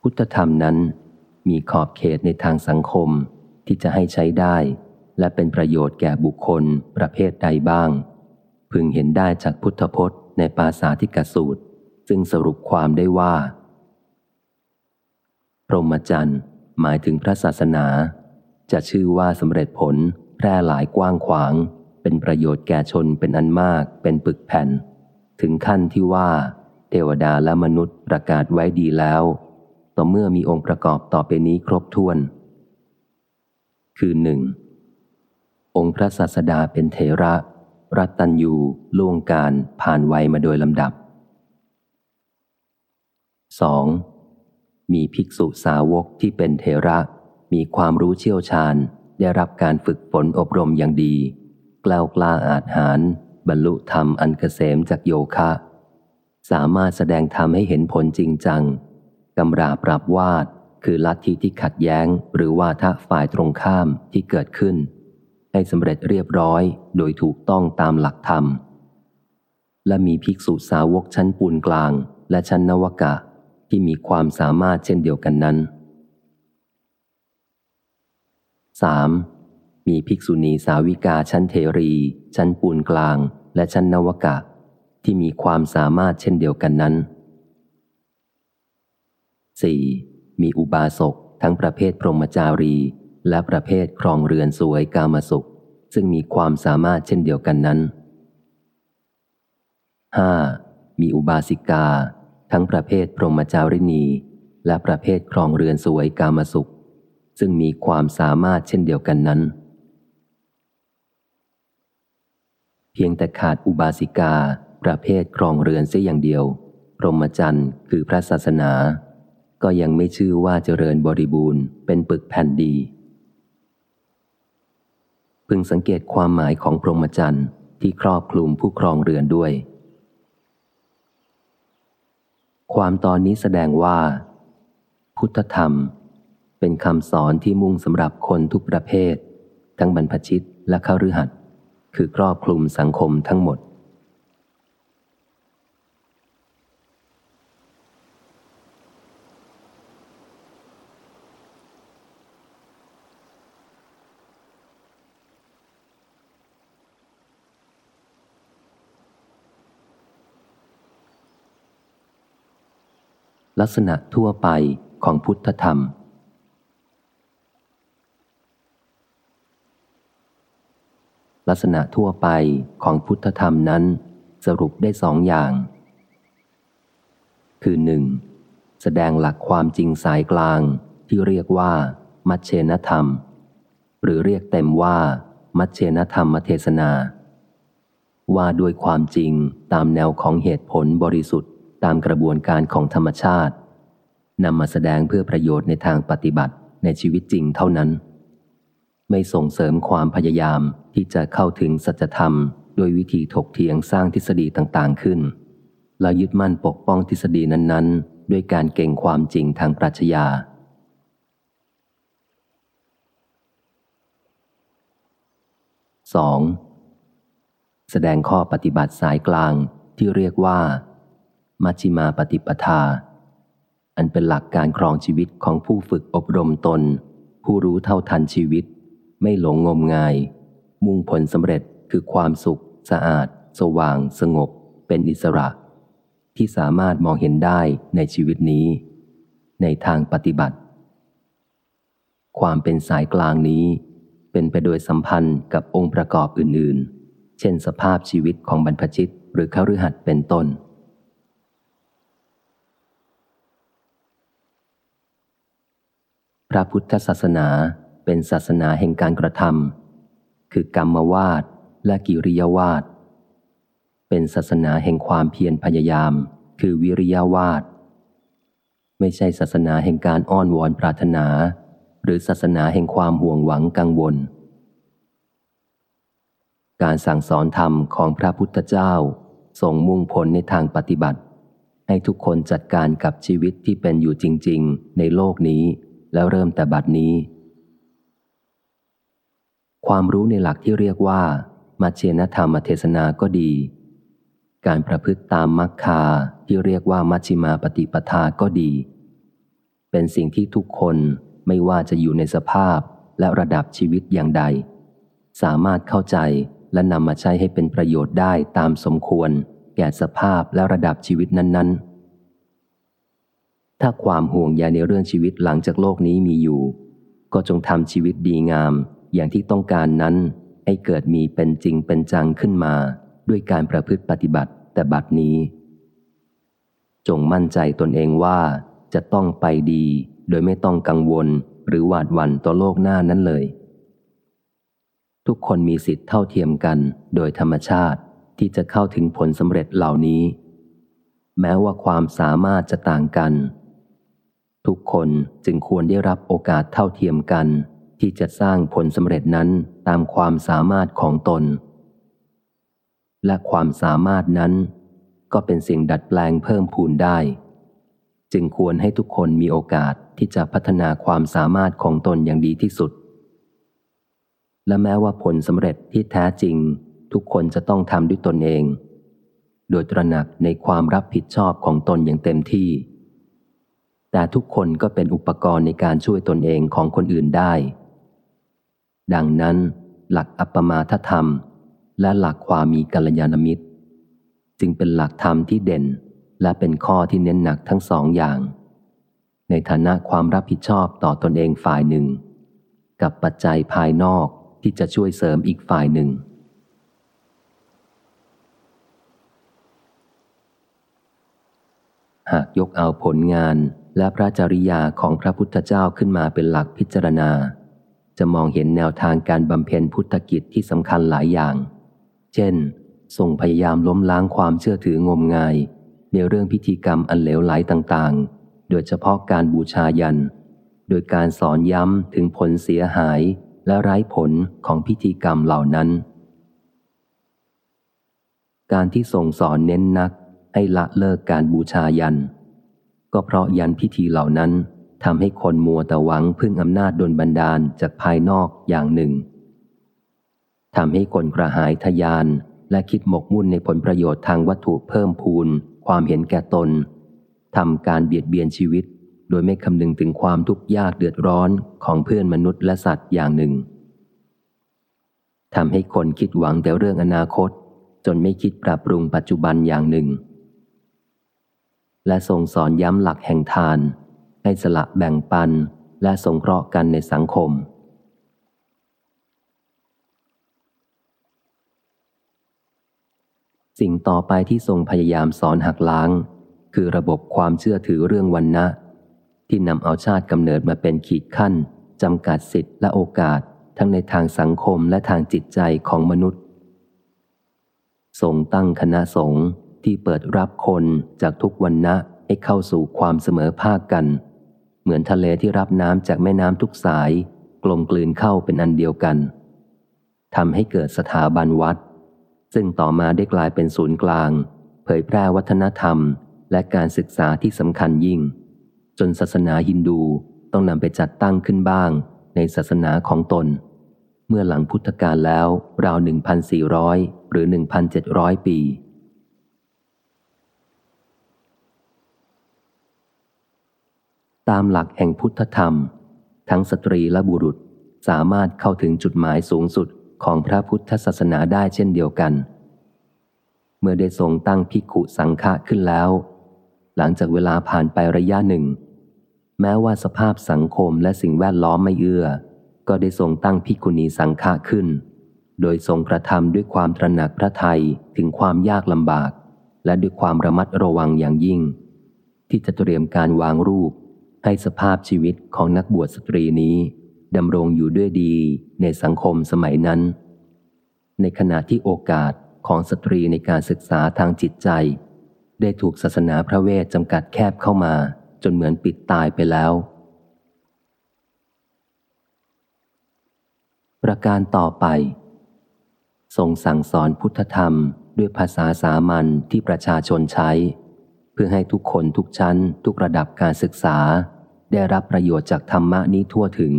พุทธธรรมนั้น มีขอบเขตในทางสังคมที่จะให้ใช้ได้ และเป็นประโยชน์แก่บุคคลประเภทใดบ้าง พึงเห็นได้จากพุทธพจน์ในปาสาธิกสูตร ซึ่งสรุปความได้ว่า พรหมจรรย์หมายถึงพระศาสนา จะชื่อว่าสำเร็จผลแพร่หลายกว้างขวาง เป็นประโยชน์แก่ชนเป็นอันมากเป็นปึกแผ่น ถึงขั้นที่ว่า เทวดาและมนุษย์ประกาศไว้ดีแล้ว ต่อเมื่อมีองค์ประกอบต่อไปนี้ครบถ้วน คือหนึ่งองค์พระศาสดาเป็นเทระ รัตตัญยูล่วงการผ่านวัยมาโดยลำดับ 2. มีภิกษุสาวกที่เป็นเทระ มีความรู้เชี่ยวชาญ ได้รับการฝึกฝนอบรมอย่างดี กล้ากล้าอาจหาร บรรลุธรรมอันเกษมจากโยคะ สามารถแสดงธรรมให้เห็นผลจริงจัง กำราปรับวาดคือลัทธิที่ขัดแย้งหรือว่าทะฝ่ายตรงข้ามที่เกิดขึ้น ให้สำเร็จเรียบร้อยโดยถูกต้องตามหลักธรรม และมีภิกษุสาวกชั้นปูนกลาง และชั้นนวกะที่มีความสามารถเช่นเดียวกันนั้น 3. มีภิกษุณีสาวิกาชั้นเทรี ชั้นปูนกลาง และชั้นนวกะ ที่มีความสามารถเช่นเดียวกันนั้น 4. มีอุบาสกทั้งประเภทพรหมจารี และประเภทครองเรือนสวยกามสุข ซึ่งมีความสามารถเช่นเดียวกันนั้น 5. มีอุบาสิกา ทั้งประเภทพรหมจารินีและประเภทครองเรือนสวยกามสุข ซึ่งมีความสามารถเช่นเดียวกันนั้น เพียงแต่ขาดอุบาสิกา ประเภทครองเรือนเสียอย่างเดียวพรหมจรรย์คือพระศาสนา ก็ยังไม่ชื่อว่าเจริญบริบูรณ์เป็นปึกแผ่นดี พึงสังเกตความหมายของพรหมจรรย์ที่ครอบคลุมผู้ครองเรือนด้วย ความตอนนี้แสดงว่า พุทธธรรมเป็นคำสอนที่มุ่งสำหรับคนทุกประเภท ทั้งบรรพชิตและข้ารือหัดคือครอบคลุมสังคมทั้งหมด ลักษณะทั่วไปของพุทธธรรม ลักษณะทั่วไปของพุทธธรรมนั้น สรุปได้สองอย่าง คือหนึ่งแสดงหลักความจริงสายกลางที่เรียกว่า มัชเชนธรรม หรือเรียกเต็มว่า มัชเชนธรรมเทศนา ว่าด้วยความจริงตามแนวของเหตุผลบริสุทธิ์ ตามกระบวนการของธรรมชาตินำมาแสดงเพื่อประโยชน์ในทางปฏิบัติในชีวิตจริงเท่านั้น ไม่ส่งเสริมความพยายามที่จะเข้าถึงสัจธรรมโดยวิธีถกเถียงสร้างทฤษฎีต่างๆขึ้น และยึดมั่นปกป้องทฤษฎีนั้นๆ ด้วยการเก่งความจริงทางปรัชญา 2. แสดงข้อปฏิบัติสายกลางที่เรียกว่า มัชฌิมาปฏิปทา อันเป็นหลักการครองชีวิตของผู้ฝึกอบรมตน ผู้รู้เท่าทันชีวิต ไม่หลงงมงาย มุ่งผลสำเร็จคือความสุข สะอาด สว่าง สงบ เป็นอิสระ ที่สามารถมองเห็นได้ในชีวิตนี้ ในทางปฏิบัติ ความเป็นสายกลางนี้ เป็นไปโดยสัมพันธ์กับองค์ประกอบอื่น ๆ เช่นสภาพชีวิตของบรรพชิตหรือขรือหัดเป็นต้น พ ระพุทธศาสนาเป็นศาสนาแห่งการกระทำคือกรรมวาดและกิริยาวาดเป็นศาสนาแห่งความเพียรพยายาม คือวิริยาวาดไม่ใช่ศาสนาแห่งการอ้อนวอนปรารถนา หรือศาสนาแห่งความห่วงหวังกังวล การสั่งสอนธรรมของพระพุทธเจ้าส่งมุ่งผลในทางปฏิบัติ ให้ทุกคนจัดการกับชีวิตที่เป็นอยู่จริง ๆ ในโลกนี้ แล้วเริ่มแต่บัดนี้ ความรู้ในหลักที่เรียกว่ามาเชนธรรมเทศนาก็ดี การประพฤติตามมัคคาที่เรียกว่ามัชชิมาปฏิปทาก็ดี เป็นสิ่งที่ทุกคนไม่ว่าจะอยู่ในสภาพและระดับชีวิตอย่างใด สามารถเข้าใจและนำมาใช้ให้เป็นประโยชน์ได้ตามสมควร แก่สภาพและระดับชีวิตนั้น ๆ ถ้าความห่วงใยในเรื่องชีวิตหลังจากโลกนี้มีอยู่ ก็จงทำชีวิตดีงาม อย่างที่ต้องการนั้นให้เกิดมีเป็นจริงเป็นจังขึ้นมา ด้วยการประพฤติปฏิบัติแต่บัดนี้ จงมั่นใจตนเองว่าจะต้องไปดี โดยไม่ต้องกังวลหรือหวาดหวั่นต่อโลกหน้านั้นเลย ทุกคนมีสิทธิ์เท่าเทียมกันโดยธรรมชาติที่จะเข้าถึงผลสำเร็จเหล่านี้ แม้ว่าความสามารถจะต่างกัน ทุกคนจึงควรได้รับโอกาสเท่าเทียมกัน ที่จะสร้างผลสำเร็จนั้นตามความสามารถของตน และความสามารถนั้น ก็เป็นสิ่งดัดแปลงเพิ่มพูนได้ จึงควรให้ทุกคนมีโอกาสที่จะพัฒนาความสามารถของตนอย่างดีที่สุด และแม้ว่าผลสำเร็จที่แท้จริง ทุกคนจะต้องทำด้วยตนเอง โดยตระหนักในความรับผิดชอบของตนอย่างเต็มที่ แต่ทุกคนก็เป็นอุปกรณ์ในการช่วยตนเองของคนอื่นได้ ดังนั้น หลักอัปมาทธรรม และหลักความมีกัลยาณมิตร จึงเป็นหลักธรรมที่เด่น และเป็นข้อที่เน้นหนักทั้งสองอย่าง ในฐานะความรับผิดชอบต่อตอนเองฝ่ายหนึ่ง กับปัจจัยภายนอกที่จะช่วยเสริมอีกฝ่ายหนึ่งหากยกเอาผลงาน และพระจริยาของพระพุทธเจ้าขึ้นมาเป็นหลักพิจารณา จะมองเห็นแนวทางการบำเพ็ญพุทธกิจที่สำคัญหลายอย่าง เช่นทรงพยายามล้มล้างความเชื่อถืองมงาย ในเรื่องพิธีกรรมอันเหลวไหลต่างๆ โดยเฉพาะการบูชายัน โดยการสอนย้ำถึงผลเสียหายและไร้ผลของพิธีกรรมเหล่านั้น การที่ทรงสอนเน้นนักให้ละเลิกการบูชายัน ก็เพราะยันพิธีเหล่านั้นทำให้คนมัวแต่หวังพึ่งอำนาจดนบันดาลจากภายนอกอย่างหนึ่งทำให้คนกระหายทยานและคิดหมกมุ่นในผลประโยชน์ทางวัตถุเพิ่มพูน ความเห็นแก่ตนทำการเบียดเบียนชีวิต โดยไม่คำนึงถึงความทุกข์ยากเดือดร้อนของเพื่อนมนุษย์และสัตว์อย่างหนึ่งทำให้คนคิดหวังแต่เรื่องอนาคต จนไม่คิดปรับปรุงปัจจุบันอย่างหนึ่ง และทรงสอนย้ำหลักแห่งทาน ให้สละแบ่งปันและสงเคราะห์กันในสังคม สิ่งต่อไปที่ทรงพยายามสอนหักล้าง คือระบบความเชื่อถือเรื่องวันนะ ที่นำเอาชาติกำเนิดมาเป็นขีดขั้นจำกัดสิทธิและโอกาสทั้งในทางสังคมและทางจิตใจของมนุษย์ทรงตั้งคณะสงฆ์ ที่เปิดรับคนจากทุกวันนะให้เข้าสู่ความเสมอภาคกัน เหมือนทะเลที่รับน้ำจากแม่น้ำทุกสาย กลมกลืนเข้าเป็นอันเดียวกันทำให้เกิดสถาบันวัด ซึ่งต่อมาได้กลายเป็นศูนย์กลาง เผยแพร่วัฒนธรรม และการศึกษาที่สำคัญยิ่ง จนศาสนาฮินดูต้องนำไปจัดตั้งขึ้นบ้างในศาสนาของตน เมื่อหลังพุทธกาลแล้วราว 1,400 หรือ 1,700 ปี ตามหลักแห่งพุทธธรรม ทั้งสตรีและบุรุษสามารถเข้าถึงจุดหมายสูงสุดของพระพุทธศาสนาได้เช่นเดียวกัน เมื่อได้ทรงตั้งพิกุสังฆะขึ้นแล้ว หลังจากเวลาผ่านไประยะหนึ่ง แม้ว่าสภาพสังคมและสิ่งแวดล้อมไม่เอื้อ ก็ได้ทรงตั้งพิกุณีสังฆะขึ้น โดยทรงกระทำด้วยความตระหนักพระไทยถึงความยากลำบาก และด้วยความระมัดระวังอย่างยิ่ง ที่จะเตรียมการวางรูป ให้สภาพชีวิตของนักบวชสตรีนี้ดำรงอยู่ด้วยดีในสังคมสมัยนั้น ในขณะที่โอกาสของสตรีในการศึกษาทางจิตใจ ได้ถูกศาสนาพระเวทจำกัดแคบเข้ามาจนเหมือนปิดตายไปแล้ว ประการต่อไป ทรงสั่งสอนพุทธธรรมด้วยภาษาสามัญที่ประชาชนใช้ เพื่อให้ทุกคนทุกชั้นทุกระดับการศึกษา ได้รับประโยชน์จากธรรมะนี้ทั่วถึง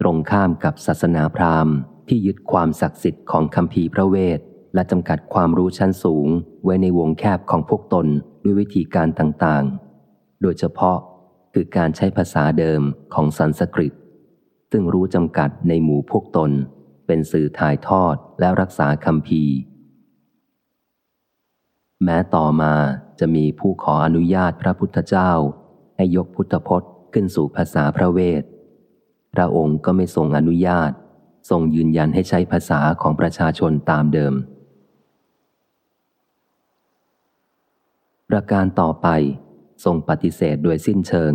ตรงข้ามกับศาสนาพราหมณ์ ที่ยึดความศักดิ์สิทธิ์ของคำพีพระเวท และจำกัดความรู้ชั้นสูง ไว้ในวงแคบของพวกตนด้วยวิธีการต่างๆ โดยเฉพาะคือการใช้ภาษาเดิมของสันสกฤต ซึ่งรู้จำกัดในหมู่พวกตน เป็นสื่อถ่ายทอดและรักษาคำพีแม้ต่อมาจะมีผู้ขออนุญาตพระพุทธเจ้า ให้ยกพุทธพจน์ขึ้นสู่ภาษาพระเวท พระองค์ก็ไม่ทรงอนุญาต ทรงยืนยันให้ใช้ภาษาของประชาชนตามเดิม ประการต่อไป ทรงปฏิเสธโดยสิ้นเชิง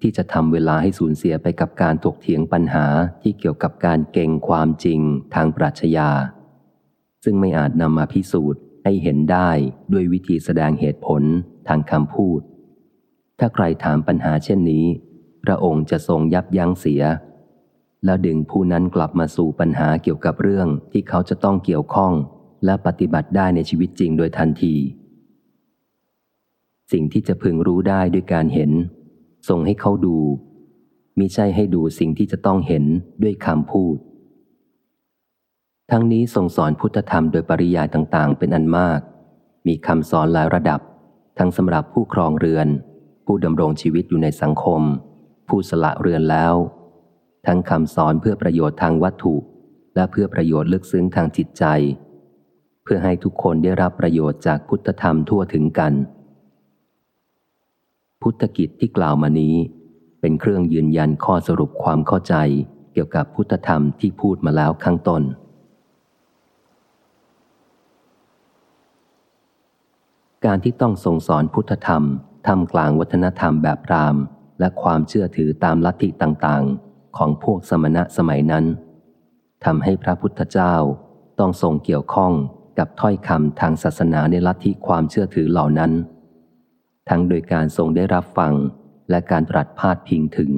ที่จะทำเวลาให้สูญเสียไปกับการถกเถียงปัญหาที่เกี่ยวกับการเก่งความจริงทางปรัชญา ซึ่งไม่อาจนำมาพิสูจน์ให้เห็นได้ด้วยวิธีแสดงเหตุผลทางคำพูด ถ้าใครถามปัญหาเช่นนี้ พระองค์จะทรงยับยั้งเสีย แล้วดึงผู้นั้นกลับมาสู่ปัญหาเกี่ยวกับเรื่องที่เขาจะต้องเกี่ยวข้อง และปฏิบัติได้ในชีวิตจริงโดยทันที สิ่งที่จะพึงรู้ได้ด้วยการเห็นส่งให้เขาดูมิใช่ให้ดูสิ่งที่จะต้องเห็นด้วยคำพูด ทั้งนี้ทรงสอนพุทธธรรมโดยปริยายต่างๆ เป็นอันมาก มีคำสอนหลายระดับ ทั้งสำหรับผู้ครองเรือน ผู้ดำรงชีวิตอยู่ในสังคม ผู้สละเรือนแล้ว ทั้งคำสอนเพื่อประโยชน์ทางวัตถุ และเพื่อประโยชน์ลึกซึ้งทางจิตใจ เพื่อให้ทุกคนได้รับประโยชน์จากพุทธธรรมทั่วถึงกัน พุทธกิจที่กล่าวมานี้ เป็นเครื่องยืนยันข้อสรุปความเข้าใจเกี่ยวกับพุทธธรรมที่พูดมาแล้วข้างต้นการที่ต้องส่งสอนพุทธธรรม ทำกลางวัฒนธรรมแบบพรามและความเชื่อถือตามลัทธิต่างๆ ของพวกสมณะสมัยนั้นทำให้พระพุทธเจ้าต้องทรงเกี่ยวข้องกับถ้อยคำทางศาสนาในลัทธิความเชื่อถือเหล่านั้น ทั้งโดยการทรงได้รับฟังและการตรัสพาดพิงถึง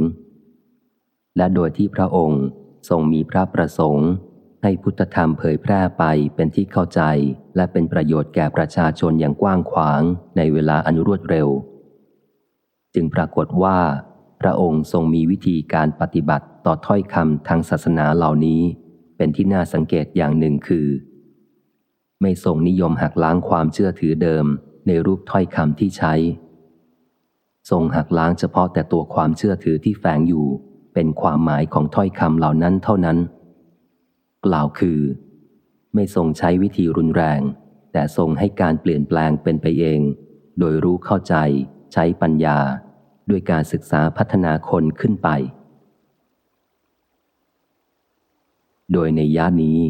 และโดยที่พระองค์ทรงมีพระประสงค์ ให้พุทธธรรมเผยแพร่ไปเป็นที่เข้าใจ และเป็นประโยชน์แก่ประชาชนอย่างกว้างขวางในเวลาอันรวดเร็ว จึงปรากฏว่า พระองค์ทรงมีวิธีการปฏิบัติต่อถ้อยคำทางศาสนาเหล่านี้ เป็นที่น่าสังเกตอย่างหนึ่งคือ ไม่ทรงนิยมหักล้างความเชื่อถือเดิมในรูปถ้อยคำที่ใช้ ทรงหักล้างเฉพาะแต่ตัวความเชื่อถือที่แฝงอยู่ เป็นความหมายของถ้อยคำเหล่านั้นเท่านั้น กล่าวคือ ไม่ทรงใช้วิธีรุนแรง แต่ทรงให้การเปลี่ยนแปลงเป็นไปเอง โดยรู้เข้าใจใช้ปัญญา ด้วยการศึกษาพัฒนาคนขึ้นไป โดยในย่านี้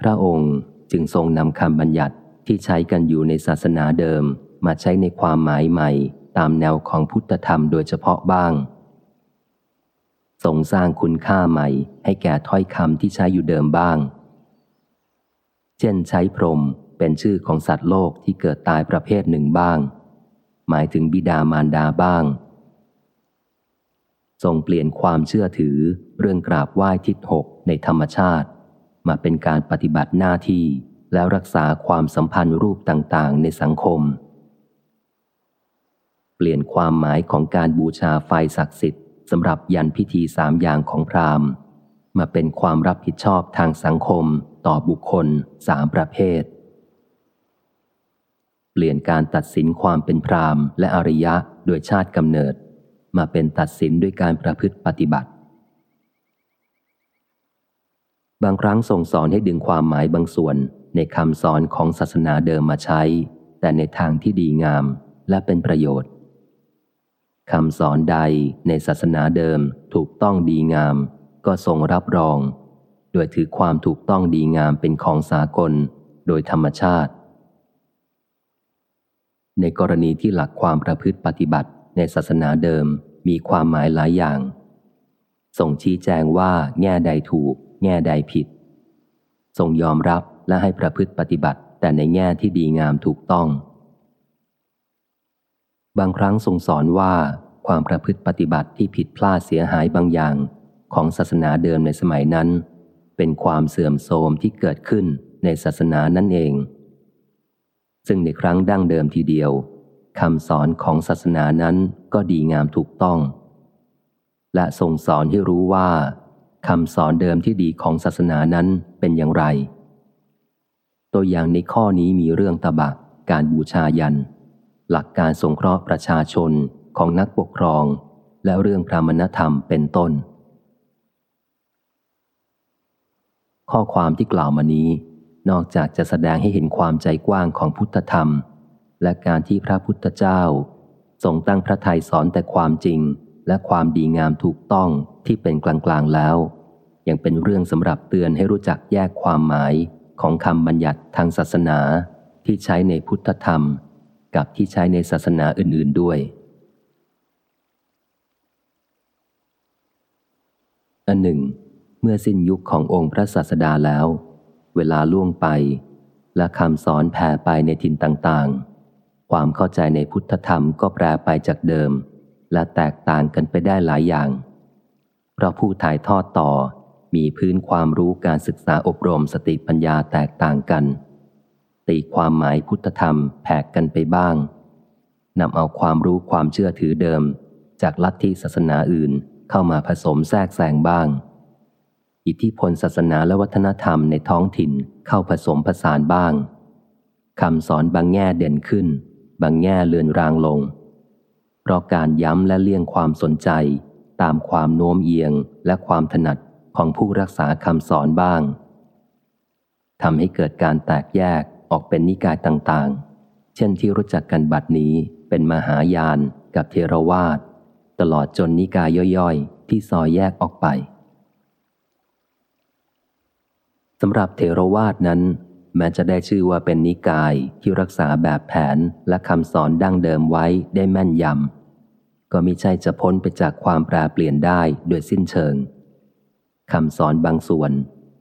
พระองค์จึงทรงนำคำบัญญัติที่ใช้กันอยู่ในศาสนาเดิมมาใช้ในความหมายใหม่ตามแนวของพุทธธรรมโดยเฉพาะบ้าง ทรงสร้างคุณค่าใหม่ให้แก่ถ้อยคำที่ใช้อยู่เดิมบ้าง เช่นใช้พรมเป็นชื่อของสัตว์โลกที่เกิดตายประเภทหนึ่งบ้าง หมายถึงบิดามารดาบ้าง ทรงเปลี่ยนความเชื่อถือเรื่องกราบไหว้ทิศหกในธรรมชาติ มาเป็นการปฏิบัติหน้าที่แล้วรักษาความสัมพันธ์รูปต่างๆ ในสังคม เปลี่ยนความหมายของการบูชาไฟศักดิ์สิทธิ์สำหรับยันพิธีสามอย่างของพราหมณ์ มาเป็นความรับผิดชอบทางสังคมต่อบุคคลสามประเภท เปลี่ยนการตัดสินความเป็นพราหมณ์และอริยะโดยชาติกำเนิด มาเป็นตัดสินด้วยการประพฤติปฏิบัติ บางครั้งส่งสอนให้ดึงความหมายบางส่วนในคำสอนของศาสนาเดิมมาใช้ แต่ในทางที่ดีงามและเป็นประโยชน์คำสอนใดในศาสนาเดิมถูกต้องดีงาม ก็ทรงรับรอง โดยถือความถูกต้องดีงามเป็นของสากล โดยธรรมชาติ ในกรณีที่หลักความประพฤติปฏิบัติ ในศาสนาเดิมมีความหมายหลายอย่าง ส่งชี้แจงว่าแง่ใดถูก แง่ใดผิดทรงยอมรับและให้ประพฤติปฏิบัติแต่ในแง่ที่ดีงามถูกต้อง บางครั้งทรงสอนว่าความประพฤติปฏิบัติที่ผิดพลาดเสียหายบางอย่างของศาสนาเดิมในสมัยนั้น เป็นความเสื่อมโทรมที่เกิดขึ้นในศาสนานั่นเอง ซึ่งในครั้งดั้งเดิมทีเดียว คำสอนของศาสนานั้นก็ดีงามถูกต้อง และทรงสอนให้รู้ว่าคำสอนเดิมที่ดีของศาสนานั้นเป็นอย่างไร ตัวอย่างในข้อนี้มีเรื่องตบะการบูชายัน หลักการสงเคราะห์ประชาชนของนักปกครอง และเรื่องพระมณธรรมเป็นต้น ข้อความที่กล่าวมานี้ นอกจากจะแสดงให้เห็นความใจกว้างของพุทธธรรม และการที่พระพุทธเจ้าทรงตั้งพระทัยสอนแต่ความจริงและความดีงามถูกต้องที่เป็นกลางๆแล้ว ยังเป็นเรื่องสำหรับเตือนให้รู้จักแยกความหมายของคำบัญญัติทางศาสนาที่ใช้ในพุทธธรรม กับที่ใช้ในศาสนาอื่นๆด้วย อันหนึ่ง เมื่อสิ้นยุคขององค์พระศาสดาแล้ว เวลาล่วงไปและคำสอนแผ่ไปในถิ่นต่างๆ ความเข้าใจในพุทธธรรมก็แปรไปจากเดิม และแตกต่างกันไปได้หลายอย่าง เพราะผู้ถ่ายทอดต่อมีพื้นความรู้การศึกษาอบรมสติปัญญาแตกต่างกัน ตีความหมายพุทธธรรมแผกกันไปบ้างนำเอาความรู้ความเชื่อถือเดิม จากลัทธิศาสนาอื่นเข้ามาผสมแทรกแซงบ้าง อิทธิพลศาสนาและวัฒนธรรมในท้องถิ่นเข้าผสมผสานบ้างคำสอนบางแง่เด่นขึ้น บางแง่เลือนรางลง เพราะการย้ำและเลี่ยงความสนใจ ตามความโน้มเอียงและความถนัดของผู้รักษาคำสอนบ้างทำให้เกิดการแตกแยกออกเป็นนิกายต่างๆ เช่นที่รู้จักกันบัดนี้เป็นมหายานกับเทรวาสตลอดจนนิกายย่อยๆ ที่ซอยแยกออกไปสำหรับเทรวาสนั้น แม้จะได้ชื่อว่าเป็นนิกายที่รักษาแบบแผนและคำสอนดั้งเดิมไว้ได้แม่นยำ ก็มิใช่จะพ้นไปจากความแปรเปลี่ยนได้โดยสิ้นเชิงคำสอนบางส่วน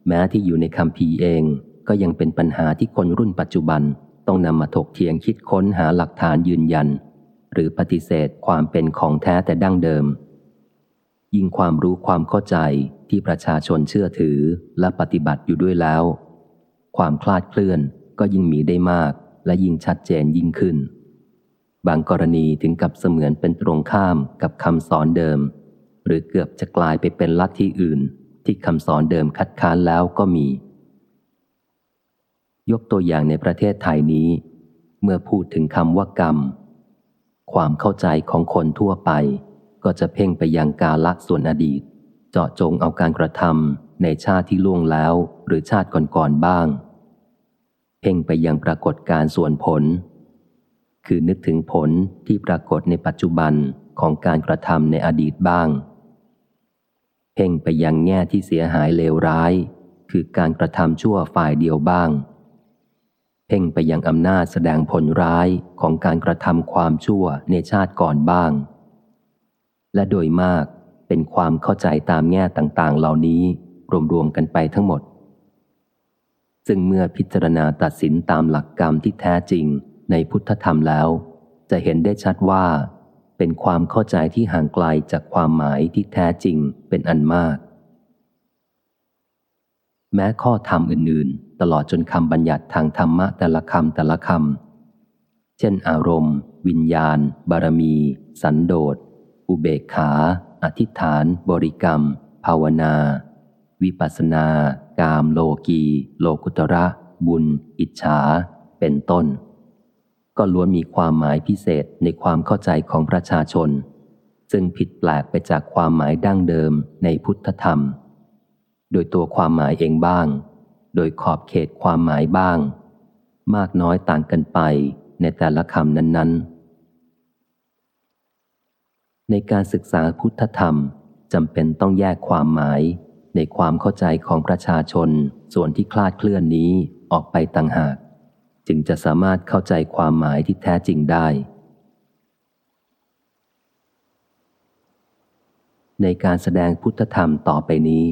แม้ที่อยู่ในคำพีเองก็ยังเป็นปัญหาที่คนรุ่นปัจจุบันต้องนำมาถกเถียงคิดค้นหาหลักฐานยืนยัน หรือปฏิเสธความเป็นของแท้แต่ดั้งเดิม ยิ่งความรู้ความเข้าใจที่ประชาชนเชื่อถือและปฏิบัติอยู่ด้วยแล้ว ความคลาดเคลื่อนก็ยิ่งมีได้มากและยิ่งชัดเจนยิ่งขึ้น บางกรณีถึงกับเสมือนเป็นตรงข้ามกับคำสอนเดิม หรือเกือบจะกลายไปเป็นลัทธิอื่น ที่คำสอนเดิมคัดค้านแล้วก็มี ยกตัวอย่างในประเทศไทยนี้ เมื่อพูดถึงคำว่ากรรม ความเข้าใจของคนทั่วไป ก็จะเพ่งไปยังกาละส่วนอดีต เจาะจงเอาการกระทำในชาติที่ล่วงแล้วหรือชาติก่อนๆบ้าง พ่งไปยังปรากฏการส่วนผล คือนึกถึงผลที่ปรากฏในปัจจุบันของการกระทำในอดีตบ้าง เพ่งไปยังแง่ที่เสียหายเลวร้าย คือการกระทำชั่วฝ่ายเดียวบ้าง เพ่งไปยังอำนาจแสดงผลร้ายของการกระทำความชั่วในชาติก่อนบ้าง และโดยมากเป็นความเข้าใจตามแง่ต่างๆ เหล่านี้รวมๆกันไปทั้งหมด ซึ่งเมื่อพิจารณาตัดสินตามหลักกรรมที่แท้จริงในพุทธธรรมแล้ว จะเห็นได้ชัดว่า เป็นความเข้าใจที่ห่างไกลจากความหมายที่แท้จริงเป็นอันมาก แม้ข้อธรรมอื่น ๆ ตลอดจนคำบัญญัติทางธรรมะแต่ละคำแต่ละคำเช่นอารมณ์ วิญญาณ บารมี สันโดษ อุเบกขา อธิษฐาน บริกรรม ภาวนา วิปัสสนา กามโลกี โลกุตระ บุญ อิจฉา เป็นต้น ก็ล้วนมีความหมายพิเศษในความเข้าใจของประชาชน ซึ่งผิดแปลกไปจากความหมายดั้งเดิมในพุทธธรรม โดยตัวความหมายเองบ้าง โดยขอบเขตความหมายบ้าง มากน้อยต่างกันไปในแต่ละคำนั้น ๆ ในการศึกษาพุทธธรรมจำเป็นต้องแยกความหมาย ในความเข้าใจของประชาชนส่วนที่คลาดเคลื่อนนี้ออกไปต่างหาก จึงจะสามารถเข้าใจความหมายที่แท้จริงได้ ในการแสดงพุทธธรรมต่อไปนี้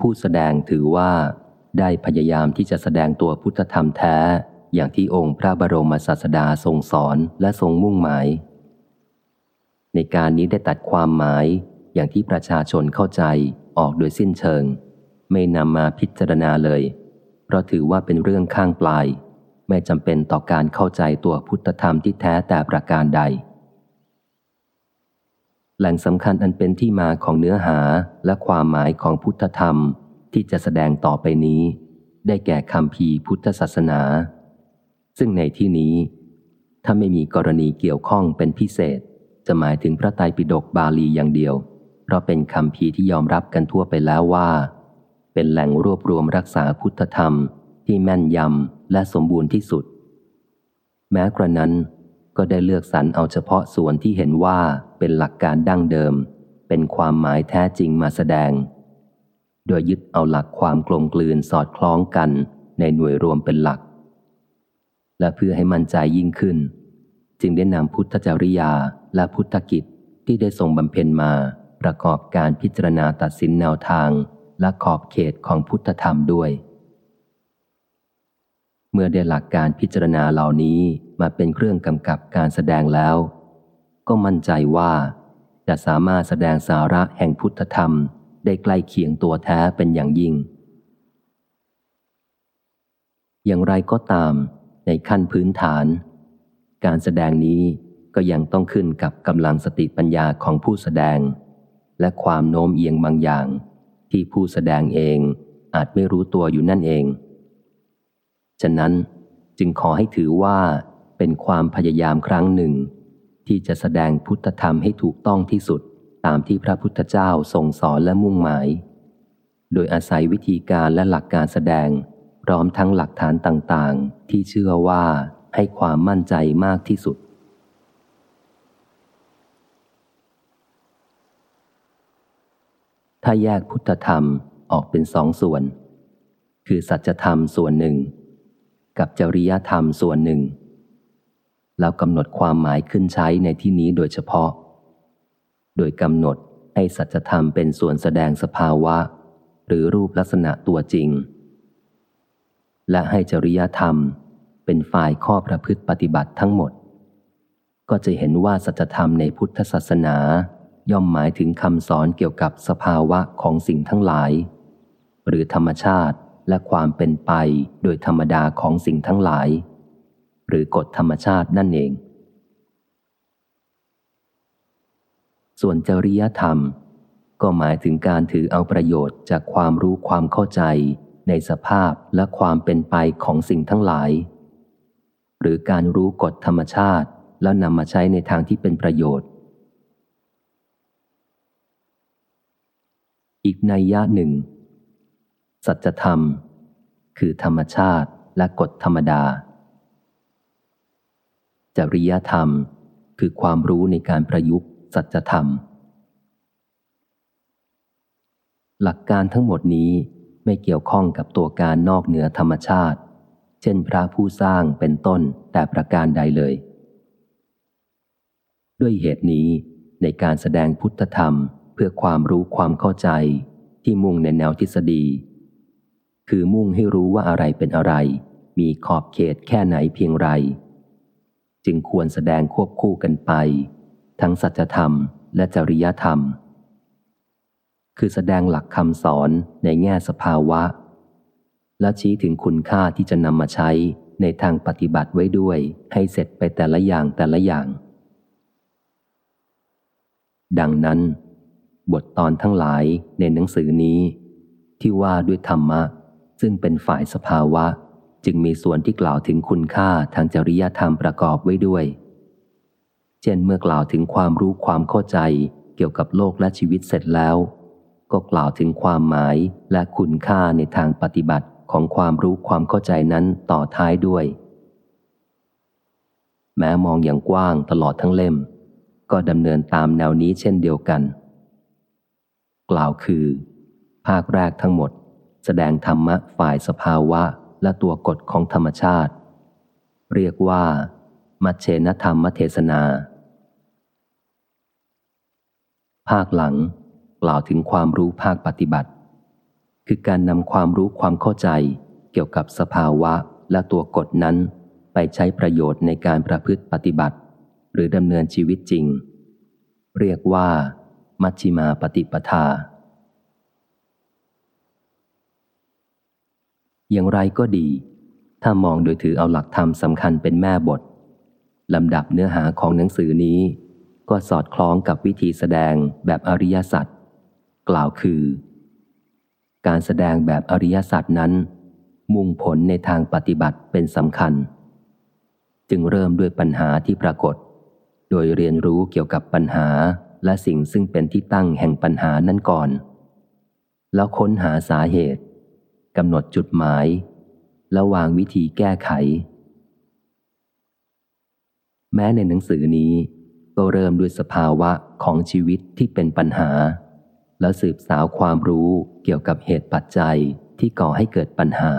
ผู้แสดงถือว่า ได้พยายามที่จะแสดงตัวพุทธธรรมแท้ อย่างที่องค์พระบรมศาสดาทรงสอนและทรงมุ่งหมาย ในการนี้ได้ตัดความหมายอย่างที่ประชาชนเข้าใจ ออกโดยสิ้นเชิง ไม่นำมาพิจารณาเลย เพราะถือว่าเป็นเรื่องข้างปลาย ไม่จำเป็นต่อการเข้าใจตัวพุทธธรรมที่แท้แต่ประการใด แหล่งสำคัญอันเป็นที่มาของเนื้อหาและความหมายของพุทธธรรมที่จะแสดงต่อไปนี้ ได้แก่คำพีพุทธศาสนา ซึ่งในที่นี้ ถ้าไม่มีกรณีเกี่ยวข้องเป็นพิเศษ จะหมายถึงพระไตรปิฎกบาลีอย่างเดียว เพราะเป็นคำพีที่ยอมรับกันทั่วไปแล้วว่า เป็นแหล่งรวบรวมรักษาพุทธธรรมที่แม่นยำและสมบูรณ์ที่สุด แม้กระนั้นก็ได้เลือกสรรเอาเฉพาะส่วนที่เห็นว่าเป็นหลักการดั้งเดิม เป็นความหมายแท้จริงมาแสดง โดยยึดเอาหลักความกลมกลืนสอดคล้องกันในหน่วยรวมเป็นหลัก และเพื่อให้มั่นใจยิ่งขึ้น จึงได้นำพุทธจริยาและพุทธกิจที่ได้ทรงบำเพ็ญมา ประกอบการพิจารณาตัดสินแนวทางและขอบเขตของพุทธธรรมด้วย เมื่อได้หลักการพิจารณาเหล่านี้มาเป็นเครื่องกำกับการแสดงแล้ว ก็มั่นใจว่า จะสามารถแสดงสาระแห่งพุทธธรรมได้ใกล้เคียงตัวแท้เป็นอย่างยิ่ง อย่างไรก็ตาม ในขั้นพื้นฐาน การแสดงนี้ก็ยังต้องขึ้นกับกำลังสติปัญญาของผู้แสดง และความโน้มเอียงบางอย่าง ที่ผู้แสดงเองอาจไม่รู้ตัวอยู่นั่นเอง ฉะนั้นจึงขอให้ถือว่าเป็นความพยายามครั้งหนึ่ง ที่จะแสดงพุทธธรรมให้ถูกต้องที่สุดตามที่พระพุทธเจ้าทรงสอนและมุ่งหมาย โดยอาศัยวิธีการและหลักการแสดง พร้อมทั้งหลักฐานต่างๆ ที่เชื่อว่าให้ความมั่นใจมากที่สุด ถ้าแยกพุทธธรรมออกเป็นสองส่วน คือสัจธรรมส่วนหนึ่ง กับจริยธรรมส่วนหนึ่ง แล้วกำหนดความหมายขึ้นใช้ในที่นี้โดยเฉพาะ โดยกำหนดให้สัจธรรมเป็นส่วนแสดงสภาวะ หรือรูปลักษณะตัวจริง และให้จริยธรรมเป็นฝ่ายข้อประพฤติปฏิบัติทั้งหมด ก็จะเห็นว่าสัจธรรมในพุทธศาสนา ย่อมหมายถึงคำสอนเกี่ยวกับสภาวะของสิ่งทั้งหลาย หรือธรรมชาติและความเป็นไปโดยธรรมดาของสิ่งทั้งหลาย หรือกฎธรรมชาตินั่นเอง ส่วนจริยธรรม ก็หมายถึงการถือเอาประโยชน์จากความรู้ความเข้าใจในสภาพและความเป็นไปของสิ่งทั้งหลาย หรือการรู้กฎธรรมชาติแล้วนำมาใช้ในทางที่เป็นประโยชน์ อีกนัยยะหนึ่ง สัจธรรม คือธรรมชาติและกฎธรรมดา จริยธรรมคือความรู้ในการประยุกต์ สัจธรรม หลักการทั้งหมดนี้ไม่เกี่ยวข้องกับตัวการนอกเหนือธรรมชาติ เช่นพระผู้สร้างเป็นต้นแต่ประการใดเลย ด้วยเหตุนี้ในการแสดงพุทธธรรม เพื่อความรู้ความเข้าใจที่มุ่งในแนวทฤษฎี คือมุ่งให้รู้ว่าอะไรเป็นอะไร มีขอบเขตแค่ไหนเพียงไร จึงควรแสดงควบคู่กันไป ทั้งสัจธรรมและจริยธรรม คือแสดงหลักคำสอนในแง่สภาวะ และชี้ถึงคุณค่าที่จะนำมาใช้ในทางปฏิบัติไว้ด้วยให้เสร็จไปแต่ละอย่างแต่ละอย่าง ดังนั้น บทตอนทั้งหลายในหนังสือนี้ ที่ว่าด้วยธรรมะ ซึ่งเป็นฝ่ายสภาวะ จึงมีส่วนที่กล่าวถึงคุณค่าทางจริยธรรมประกอบไว้ด้วย เช่นเมื่อกล่าวถึงความรู้ความเข้าใจเกี่ยวกับโลกและชีวิตเสร็จแล้ว ก็กล่าวถึงความหมายและคุณค่าในทางปฏิบัติของความรู้ความเข้าใจนั้นต่อท้ายด้วย แม้มองอย่างกว้างตลอดทั้งเล่ม ก็ดำเนินตามแนวนี้เช่นเดียวกัน กล่าวคือ ภาคแรกทั้งหมด แสดงธรรมะฝ่ายสภาวะและตัวกฎของธรรมชาติ เรียกว่า มัชเชนธรรมเทศนา ภาคหลัง กล่าวถึงความรู้ภาคปฏิบัติ คือการนำความรู้ความเข้าใจเกี่ยวกับสภาวะและตัวกฎนั้น ไปใช้ประโยชน์ในการประพฤติปฏิบัติ หรือดำเนินชีวิตจริง เรียกว่า มัชฌิมาปฏิปทา อย่างไรก็ดี ถ้ามองโดยถือเอาหลักธรรมสำคัญเป็นแม่บทลำดับเนื้อหาของหนังสือนี้ ก็สอดคล้องกับวิธีแสดงแบบอริยสัจกล่าวคือ การแสดงแบบอริยสัจนั้น มุ่งผลในทางปฏิบัติเป็นสำคัญ จึงเริ่มด้วยปัญหาที่ปรากฏ โดยเรียนรู้เกี่ยวกับปัญหา และสิ่งซึ่งเป็นที่ตั้งแห่งปัญหานั้นก่อน แล้วค้นหาสาเหตุกำหนดจุดหมาย และวางวิธีแก้ไข แม้ในหนังสือนี้ ก็เริ่มด้วยสภาวะของชีวิตที่เป็นปัญหา แล้วสืบสาวความรู้เกี่ยวกับเหตุปัจจัยที่ก่อให้เกิดปัญหา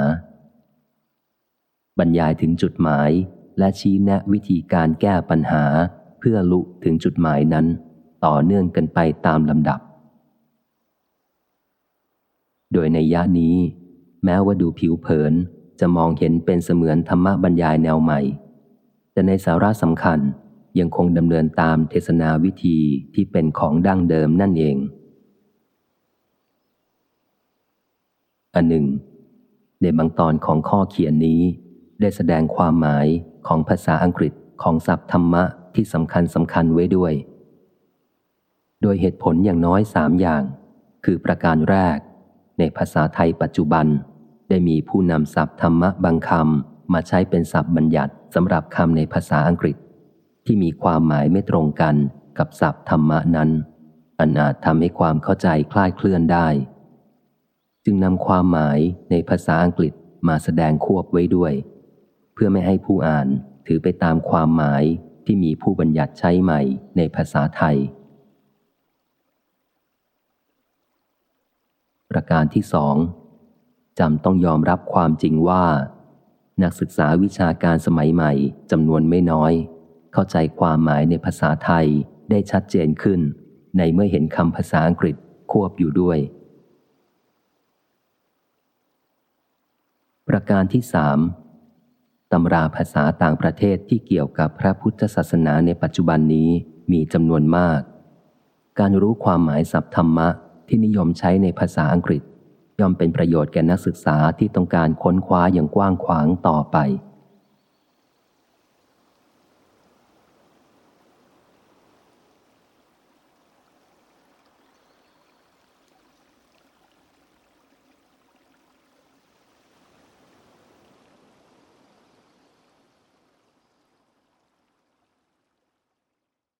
บรรยายถึงจุดหมายและชี้แนะวิธีการแก้ปัญหาเพื่อลุถึงจุดหมายนั้น ต่อเนื่องกันไปตามลำดับ โดยในยะนี้ แม้ว่าดูผิวเผินจะมองเห็นเป็นเสมือนธรรมบรรยายแนวใหม่ แต่ในสาระสำคัญยังคงดำเนินตามเทศนาวิธีที่เป็นของดั้งเดิมนั่นเอง อันหนึ่ง ในบางตอนของข้อเขียนนี้ ได้แสดงความหมายของภาษาอังกฤษของศัพท์ธรรมะที่สำคัญสำคัญไว้ด้วย โดยเหตุผลอย่างน้อยสามอย่าง คือประการแรก ในภาษาไทยปัจจุบัน ได้มีผู้นำศัพท์ธรรมะบางคำมาใช้เป็นศัพท์บัญญัติสำหรับคำในภาษาอังกฤษ ที่มีความหมายไม่ตรงกันกับศัพท์ธรรมะนั้น อันอาจทำให้ความเข้าใจคลาดเคลื่อนได้ จึงนำความหมายในภาษาอังกฤษมาแสดงควบไว้ด้วย เพื่อไม่ให้ผู้อ่านถือไปตามความหมายที่มีผู้บัญญัติใช้ใหม่ในภาษาไทย ประการที่สองจำต้องยอมรับความจริงว่า นักศึกษาวิชาการสมัยใหม่จำนวนไม่น้อย เข้าใจความหมายในภาษาไทยได้ชัดเจนขึ้น ในเมื่อเห็นคำภาษาอังกฤษควบอยู่ด้วย ประการที่สามตำราภาษาต่างประเทศที่เกี่ยวกับพระพุทธศาสนาในปัจจุบันนี้มีจำนวนมาก การรู้ความหมายศัพท์ธรรมะ ที่นิยมใช้ในภาษาอังกฤษ ย่อมเป็นประโยชน์แก่นักศึกษาที่ต้องการค้นคว้าอย่างกว้างขวางต่อไป